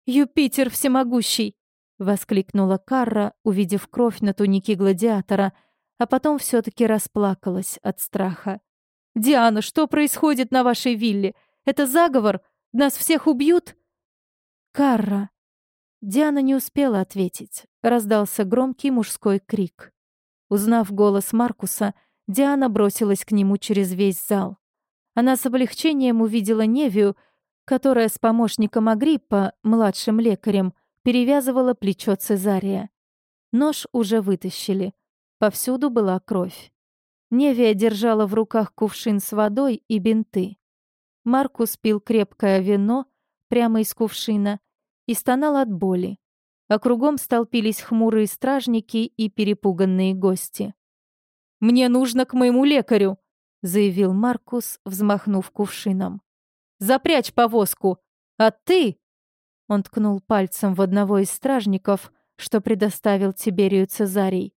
«Юпитер всемогущий!» — воскликнула Карра, увидев кровь на тунике гладиатора, а потом все таки расплакалась от страха. «Диана, что происходит на вашей вилле? Это заговор? Нас всех убьют?» «Карра!» Диана не успела ответить. Раздался громкий мужской крик. Узнав голос Маркуса, Диана бросилась к нему через весь зал. Она с облегчением увидела Невию, которая с помощником Агриппа, младшим лекарем, перевязывала плечо Цезария. Нож уже вытащили. Повсюду была кровь. Невия держала в руках кувшин с водой и бинты. Маркус пил крепкое вино прямо из кувшина и стонал от боли, а кругом столпились хмурые стражники и перепуганные гости. «Мне нужно к моему лекарю!» — заявил Маркус, взмахнув кувшином. Запрячь повозку! А ты...» Он ткнул пальцем в одного из стражников, что предоставил Тиберию Цезарий.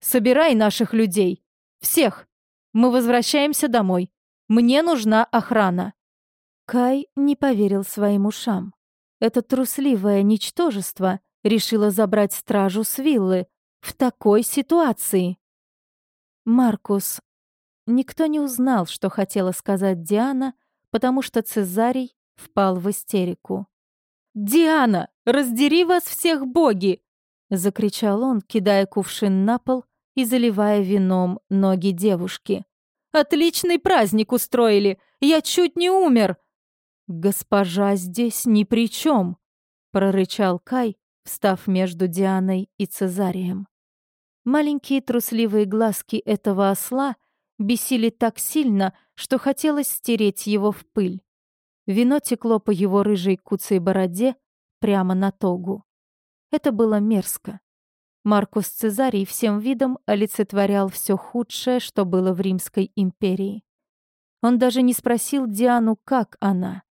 «Собирай наших людей! Всех! Мы возвращаемся домой. Мне нужна охрана!» Кай не поверил своим ушам. Это трусливое ничтожество решило забрать стражу с виллы в такой ситуации. Маркус. Никто не узнал, что хотела сказать Диана, потому что Цезарий впал в истерику. «Диана, раздери вас всех боги!» — закричал он, кидая кувшин на пол и заливая вином ноги девушки. «Отличный праздник устроили! Я чуть не умер!» «Госпожа здесь ни при чем!» — прорычал Кай, встав между Дианой и Цезарием. Маленькие трусливые глазки этого осла бесили так сильно, что хотелось стереть его в пыль. Вино текло по его рыжей куцей бороде прямо на тогу. Это было мерзко. Маркус Цезарий всем видом олицетворял все худшее, что было в Римской империи. Он даже не спросил Диану, как она.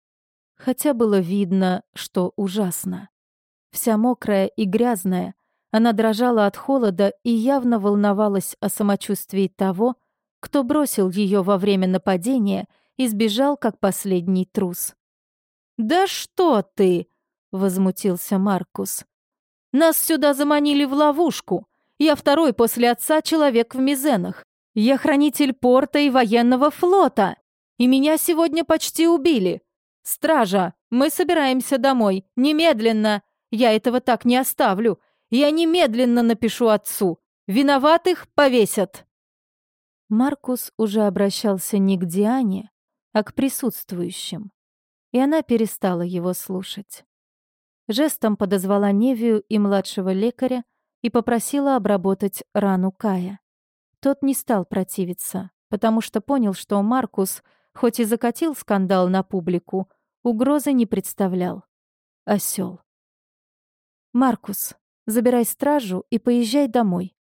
Хотя было видно, что ужасно. Вся мокрая и грязная, она дрожала от холода и явно волновалась о самочувствии того, кто бросил ее во время нападения и сбежал как последний трус. «Да что ты!» — возмутился Маркус. «Нас сюда заманили в ловушку. Я второй после отца человек в Мизенах. Я хранитель порта и военного флота. И меня сегодня почти убили. Стража, мы собираемся домой. Немедленно. Я этого так не оставлю. Я немедленно напишу отцу. Виноватых повесят. Маркус уже обращался не к Диане, а к присутствующим. И она перестала его слушать. Жестом подозвала Невию и младшего лекаря и попросила обработать рану Кая. Тот не стал противиться, потому что понял, что Маркус, хоть и закатил скандал на публику, угрозы не представлял. Осел. «Маркус, забирай стражу и поезжай домой.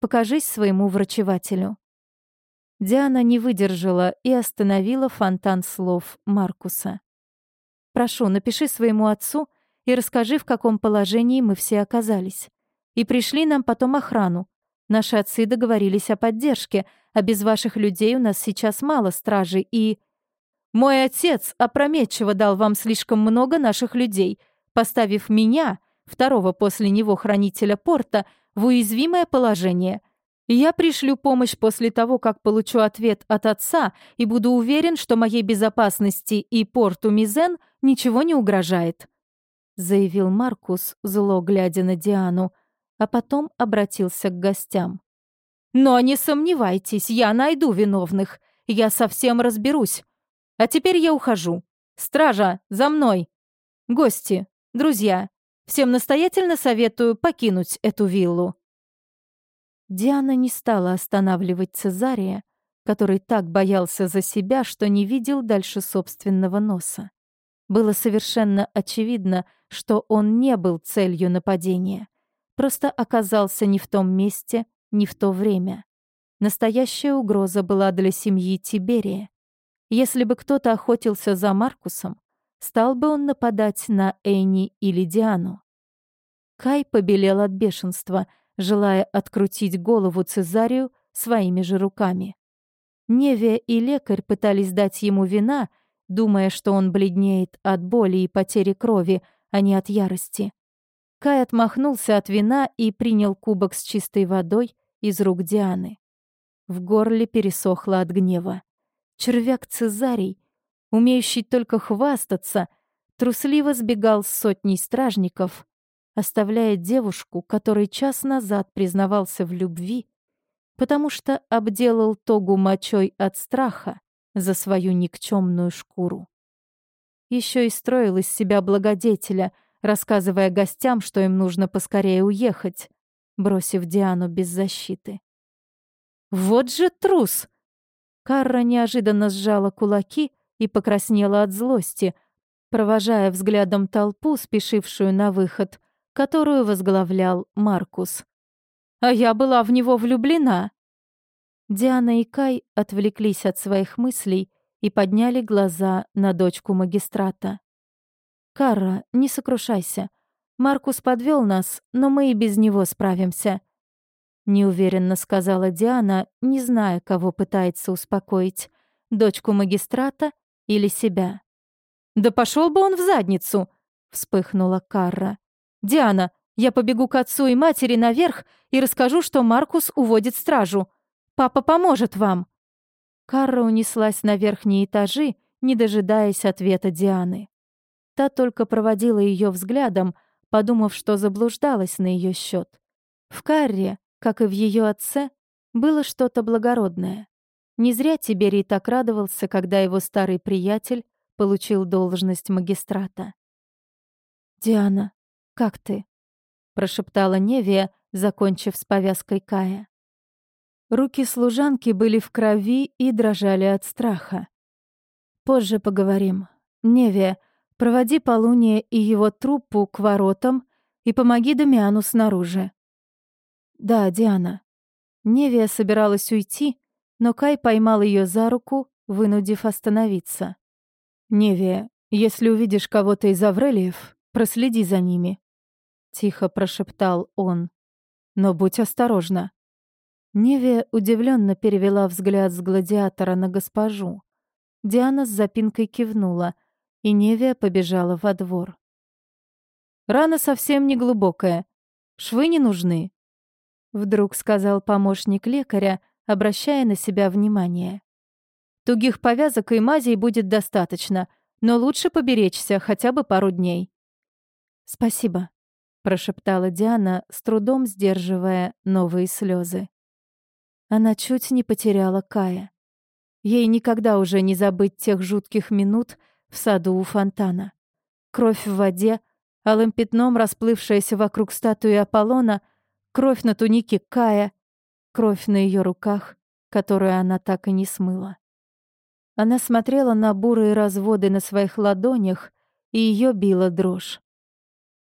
Покажись своему врачевателю». Диана не выдержала и остановила фонтан слов Маркуса. «Прошу, напиши своему отцу и расскажи, в каком положении мы все оказались. И пришли нам потом охрану. Наши отцы договорились о поддержке, а без ваших людей у нас сейчас мало стражи и...» «Мой отец опрометчиво дал вам слишком много наших людей, поставив меня, второго после него хранителя порта, в уязвимое положение. Я пришлю помощь после того, как получу ответ от отца и буду уверен, что моей безопасности и порту Мизен ничего не угрожает», — заявил Маркус, зло глядя на Диану, а потом обратился к гостям. «Но не сомневайтесь, я найду виновных. Я совсем разберусь. А теперь я ухожу. Стража, за мной! Гости, друзья, Всем настоятельно советую покинуть эту виллу». Диана не стала останавливать Цезария, который так боялся за себя, что не видел дальше собственного носа. Было совершенно очевидно, что он не был целью нападения, просто оказался не в том месте, не в то время. Настоящая угроза была для семьи Тиберия. Если бы кто-то охотился за Маркусом, стал бы он нападать на Эйни или Диану. Кай побелел от бешенства, желая открутить голову Цезарию своими же руками. Невия и лекарь пытались дать ему вина, думая, что он бледнеет от боли и потери крови, а не от ярости. Кай отмахнулся от вина и принял кубок с чистой водой из рук Дианы. В горле пересохло от гнева. Червяк Цезарий, умеющий только хвастаться, трусливо сбегал с сотней стражников, оставляя девушку, которой час назад признавался в любви, потому что обделал тогу мочой от страха за свою никчемную шкуру. Еще и строил из себя благодетеля, рассказывая гостям, что им нужно поскорее уехать, бросив Диану без защиты. «Вот же трус!» Карра неожиданно сжала кулаки и покраснела от злости, провожая взглядом толпу, спешившую на выход, которую возглавлял Маркус. «А я была в него влюблена!» Диана и Кай отвлеклись от своих мыслей и подняли глаза на дочку магистрата. «Карра, не сокрушайся. Маркус подвел нас, но мы и без него справимся неуверенно сказала Диана, не зная, кого пытается успокоить, дочку магистрата или себя. «Да пошел бы он в задницу!» — вспыхнула Карра. «Диана, я побегу к отцу и матери наверх и расскажу, что Маркус уводит стражу. Папа поможет вам!» Карра унеслась на верхние этажи, не дожидаясь ответа Дианы. Та только проводила ее взглядом, подумав, что заблуждалась на ее счет. В Карре как и в ее отце, было что-то благородное. Не зря Тиберий так радовался, когда его старый приятель получил должность магистрата. «Диана, как ты?» — прошептала Невия, закончив с повязкой Кая. Руки служанки были в крови и дрожали от страха. «Позже поговорим. Невия, проводи Полуния и его труппу к воротам и помоги Дамиану снаружи. «Да, Диана». Невия собиралась уйти, но Кай поймал ее за руку, вынудив остановиться. «Невия, если увидишь кого-то из Аврелиев, проследи за ними», — тихо прошептал он. «Но будь осторожна». Невия удивленно перевела взгляд с гладиатора на госпожу. Диана с запинкой кивнула. И Невия побежала во двор. «Рана совсем не глубокая. Швы не нужны», — вдруг сказал помощник лекаря, обращая на себя внимание. «Тугих повязок и мазей будет достаточно, но лучше поберечься хотя бы пару дней». «Спасибо», — прошептала Диана, с трудом сдерживая новые слезы. Она чуть не потеряла Кая. Ей никогда уже не забыть тех жутких минут в саду у фонтана. Кровь в воде, алым пятном расплывшаяся вокруг статуи Аполлона, кровь на тунике Кая, кровь на ее руках, которую она так и не смыла. Она смотрела на бурые разводы на своих ладонях, и ее била дрожь.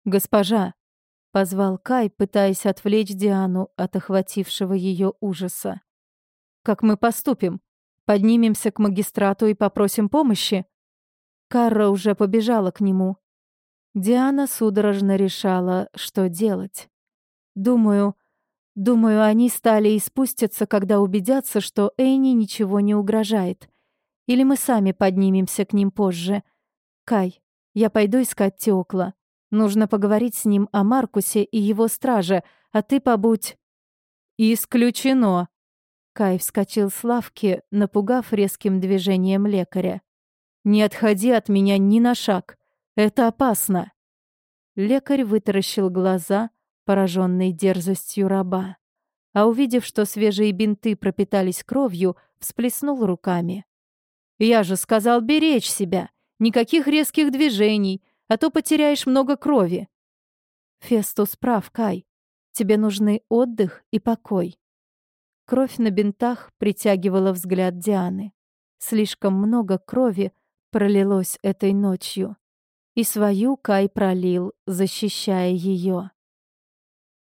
«Госпожа!» — позвал Кай, пытаясь отвлечь Диану от охватившего ее ужаса. «Как мы поступим? Поднимемся к магистрату и попросим помощи?» Карра уже побежала к нему. Диана судорожно решала, что делать. «Думаю, думаю, они стали и спустятся, когда убедятся, что Эйни ничего не угрожает. Или мы сами поднимемся к ним позже. Кай, я пойду искать Теокла. Нужно поговорить с ним о Маркусе и его страже, а ты побудь...» «Исключено!» Кай вскочил с лавки, напугав резким движением лекаря. «Не отходи от меня ни на шаг. Это опасно!» Лекарь вытаращил глаза, пораженный дерзостью раба. А увидев, что свежие бинты пропитались кровью, всплеснул руками. «Я же сказал беречь себя! Никаких резких движений, а то потеряешь много крови!» «Фестус прав, Кай. Тебе нужны отдых и покой. Кровь на бинтах притягивала взгляд Дианы. Слишком много крови пролилось этой ночью. И свою Кай пролил, защищая ее.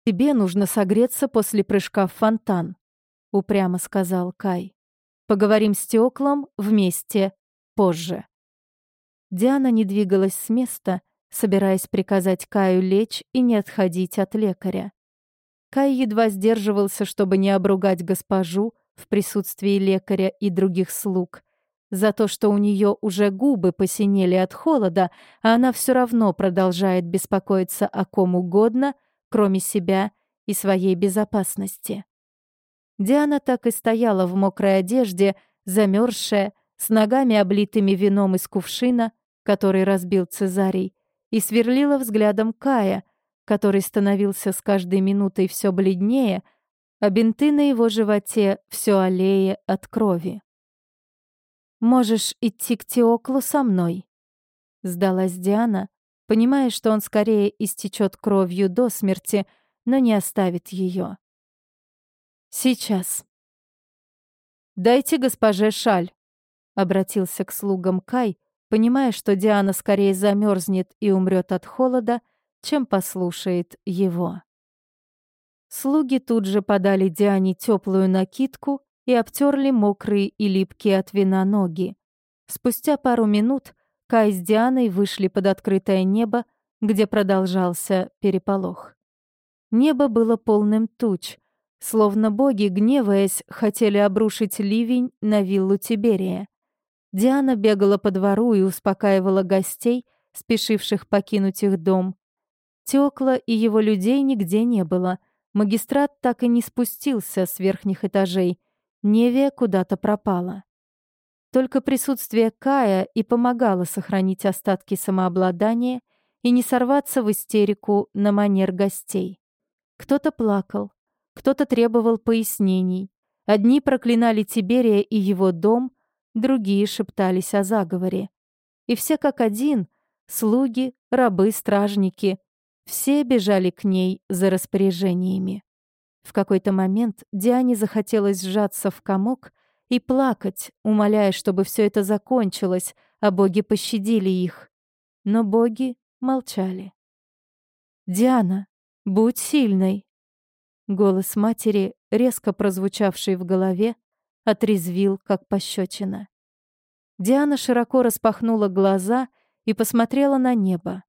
«Тебе нужно согреться после прыжка в фонтан», — упрямо сказал Кай. «Поговорим с Теоклом вместе позже». Диана не двигалась с места, собираясь приказать Каю лечь и не отходить от лекаря. Кай едва сдерживался, чтобы не обругать госпожу в присутствии лекаря и других слуг. За то, что у нее уже губы посинели от холода, а она все равно продолжает беспокоиться о ком угодно, кроме себя и своей безопасности. Диана так и стояла в мокрой одежде, замерзшая, с ногами облитыми вином из кувшина, который разбил Цезарий, и сверлила взглядом Кая — который становился с каждой минутой все бледнее, а бинты на его животе все аллее от крови. «Можешь идти к Теоклу со мной», — сдалась Диана, понимая, что он скорее истечет кровью до смерти, но не оставит ее. «Сейчас». «Дайте госпоже шаль», — обратился к слугам Кай, понимая, что Диана скорее замерзнет и умрет от холода, — чем послушает его. Слуги тут же подали Диане теплую накидку и обтерли мокрые и липкие от вина ноги. Спустя пару минут Кай с Дианой вышли под открытое небо, где продолжался переполох. Небо было полным туч, словно боги, гневаясь, хотели обрушить ливень на виллу Тиберия. Диана бегала по двору и успокаивала гостей, спешивших покинуть их дом. Тёкла и его людей нигде не было. Магистрат так и не спустился с верхних этажей. Невия куда-то пропала. Только присутствие Кая и помогало сохранить остатки самообладания и не сорваться в истерику на манер гостей. Кто-то плакал, кто-то требовал пояснений. Одни проклинали Тиберия и его дом, другие шептались о заговоре. И все как один — слуги, рабы, стражники все бежали к ней за распоряжениями. В какой-то момент Диане захотелось сжаться в комок и плакать, умоляя, чтобы все это закончилось, а боги пощадили их. Но боги молчали. «Диана, будь сильной!» Голос матери, резко прозвучавший в голове, отрезвил, как пощечина. Диана широко распахнула глаза и посмотрела на небо.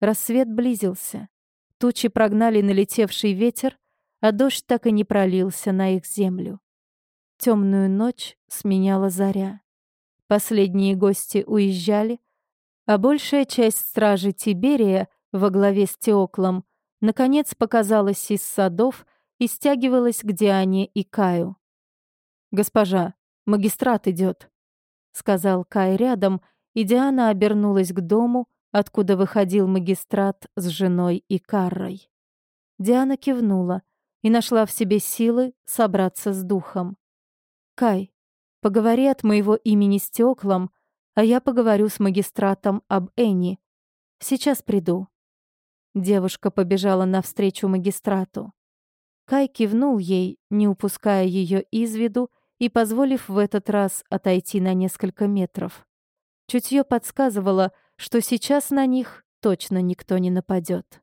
Рассвет близился. Тучи прогнали налетевший ветер, а дождь так и не пролился на их землю. Темную ночь сменяла заря. Последние гости уезжали, А большая часть стражи Тиберия во главе с Теоклом наконец показалась из садов и стягивалась к Диане и Каю. «Госпожа, магистрат идет, сказал Кай рядом, и Диана обернулась к дому, откуда выходил магистрат с женой и Каррой. Диана кивнула и нашла в себе силы собраться с духом. «Кай, поговори от моего имени с Теоклом, а я поговорю с магистратом об Энни. Сейчас приду». Девушка побежала навстречу магистрату. Кай кивнул ей, не упуская ее из виду и позволив в этот раз отойти на несколько метров. Чутье подсказывало, что сейчас на них точно никто не нападет.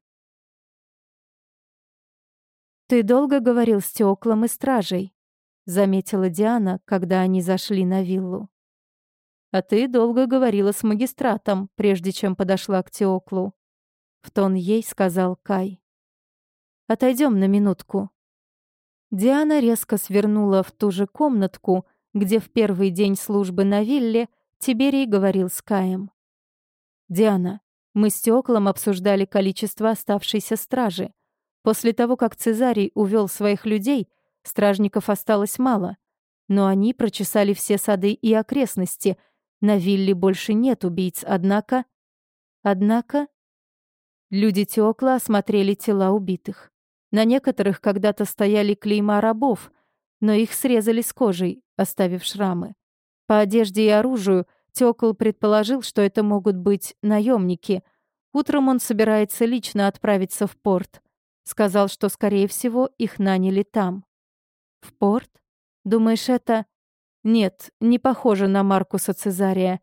«Ты долго говорил с Теоклом и стражей», — заметила Диана, когда они зашли на виллу. «А ты долго говорила с магистратом, прежде чем подошла к Теоклу», — в тон ей сказал Кай. Отойдем на минутку». Диана резко свернула в ту же комнатку, где в первый день службы на вилле Тиберий говорил с Каем. «Диана, мы с Теоклом обсуждали количество оставшейся стражи. После того, как Цезарий увел своих людей, стражников осталось мало. Но они прочесали все сады и окрестности. На вилле больше нет убийц, однако... Однако... Люди Теокла осмотрели тела убитых. На некоторых когда-то стояли клейма рабов, но их срезали с кожей, оставив шрамы. По одежде и оружию Тёкол предположил, что это могут быть наемники. Утром он собирается лично отправиться в порт. Сказал, что, скорее всего, их наняли там. В порт? Думаешь, это... Нет, не похоже на Маркуса Цезария.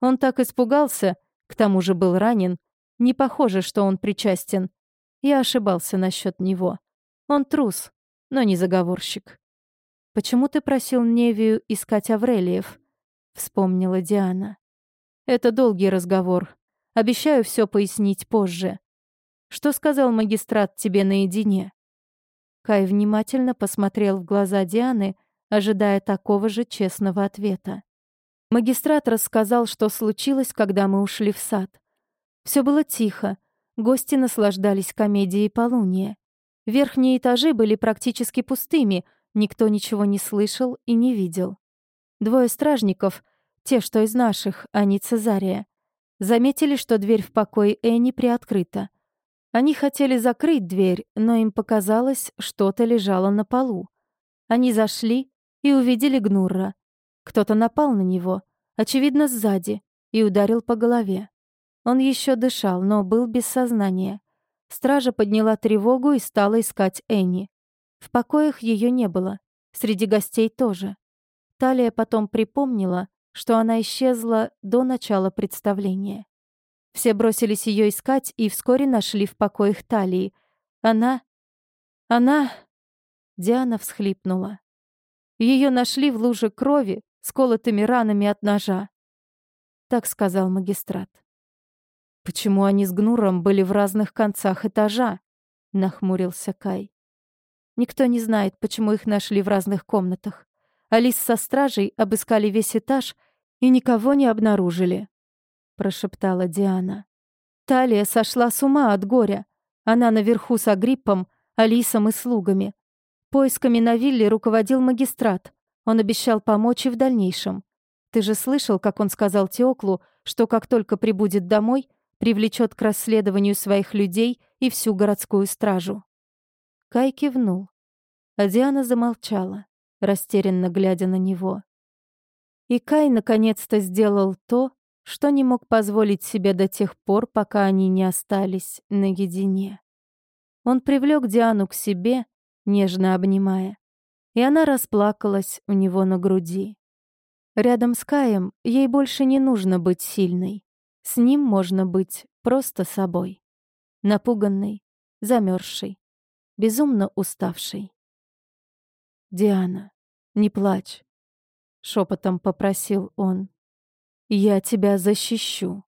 Он так испугался, к тому же был ранен. Не похоже, что он причастен. Я ошибался насчет него. Он трус, но не заговорщик. «Почему ты просил Невию искать Аврелиев?» — вспомнила Диана. «Это долгий разговор. Обещаю все пояснить позже. Что сказал магистрат тебе наедине?» Кай внимательно посмотрел в глаза Дианы, ожидая такого же честного ответа. Магистрат рассказал, что случилось, когда мы ушли в сад. Все было тихо, гости наслаждались комедией полуния. Верхние этажи были практически пустыми, никто ничего не слышал и не видел. Двое стражников, те, что из наших, а не Цезария, заметили, что дверь в покой Энни приоткрыта. Они хотели закрыть дверь, но им показалось, что-то лежало на полу. Они зашли и увидели Гнурра. Кто-то напал на него, очевидно, сзади, и ударил по голове. Он еще дышал, но был без сознания. Стража подняла тревогу и стала искать Энни. В покоях ее не было, среди гостей тоже. Талия потом припомнила, что она исчезла до начала представления. Все бросились ее искать и вскоре нашли в покоях Талии. Она... Она... Диана всхлипнула. Ее нашли в луже крови, с колотыми ранами от ножа. Так сказал магистрат. «Почему они с Гнуром были в разных концах этажа?» — нахмурился Кай. «Никто не знает, почему их нашли в разных комнатах. Алис со стражей обыскали весь этаж и никого не обнаружили», — прошептала Диана. Талия сошла с ума от горя. Она наверху с Агриппом, Алисом и слугами. Поисками на вилле руководил магистрат. Он обещал помочь и в дальнейшем. Ты же слышал, как он сказал Теоклу, что как только прибудет домой, привлечет к расследованию своих людей и всю городскую стражу. Кай кивнул, а Диана замолчала растерянно глядя на него. И Кай наконец-то сделал то, что не мог позволить себе до тех пор, пока они не остались наедине. Он привлек Диану к себе, нежно обнимая, и она расплакалась у него на груди. Рядом с Каем ей больше не нужно быть сильной. С ним можно быть просто собой. Напуганной, замерзшей, безумно уставшей. «Диана, не плачь», — шепотом попросил он. «Я тебя защищу».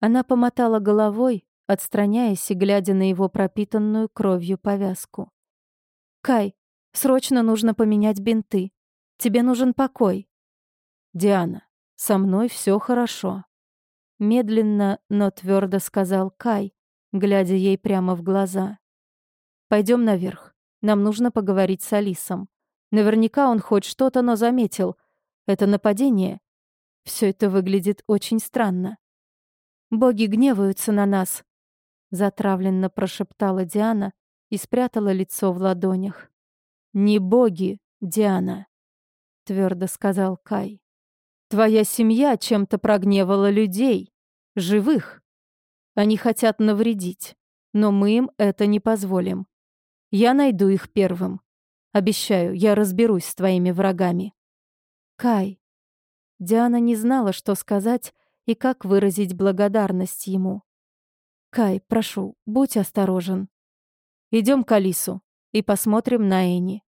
Она помотала головой, отстраняясь и глядя на его пропитанную кровью повязку. «Кай, срочно нужно поменять бинты. Тебе нужен покой». «Диана, со мной все хорошо». Медленно, но твердо сказал Кай, глядя ей прямо в глаза. Пойдем наверх. Нам нужно поговорить с Алисом. Наверняка он хоть что-то, но заметил. Это нападение. Все это выглядит очень странно. Боги гневаются на нас, затравленно прошептала Диана и спрятала лицо в ладонях. Не боги, Диана, твердо сказал Кай. Твоя семья чем-то прогневала людей, живых. Они хотят навредить, но мы им это не позволим. Я найду их первым. Обещаю, я разберусь с твоими врагами. Кай. Диана не знала, что сказать и как выразить благодарность ему. Кай, прошу, будь осторожен. Идем к Алису и посмотрим на Эни.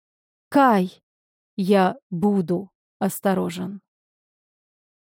Кай, я буду осторожен.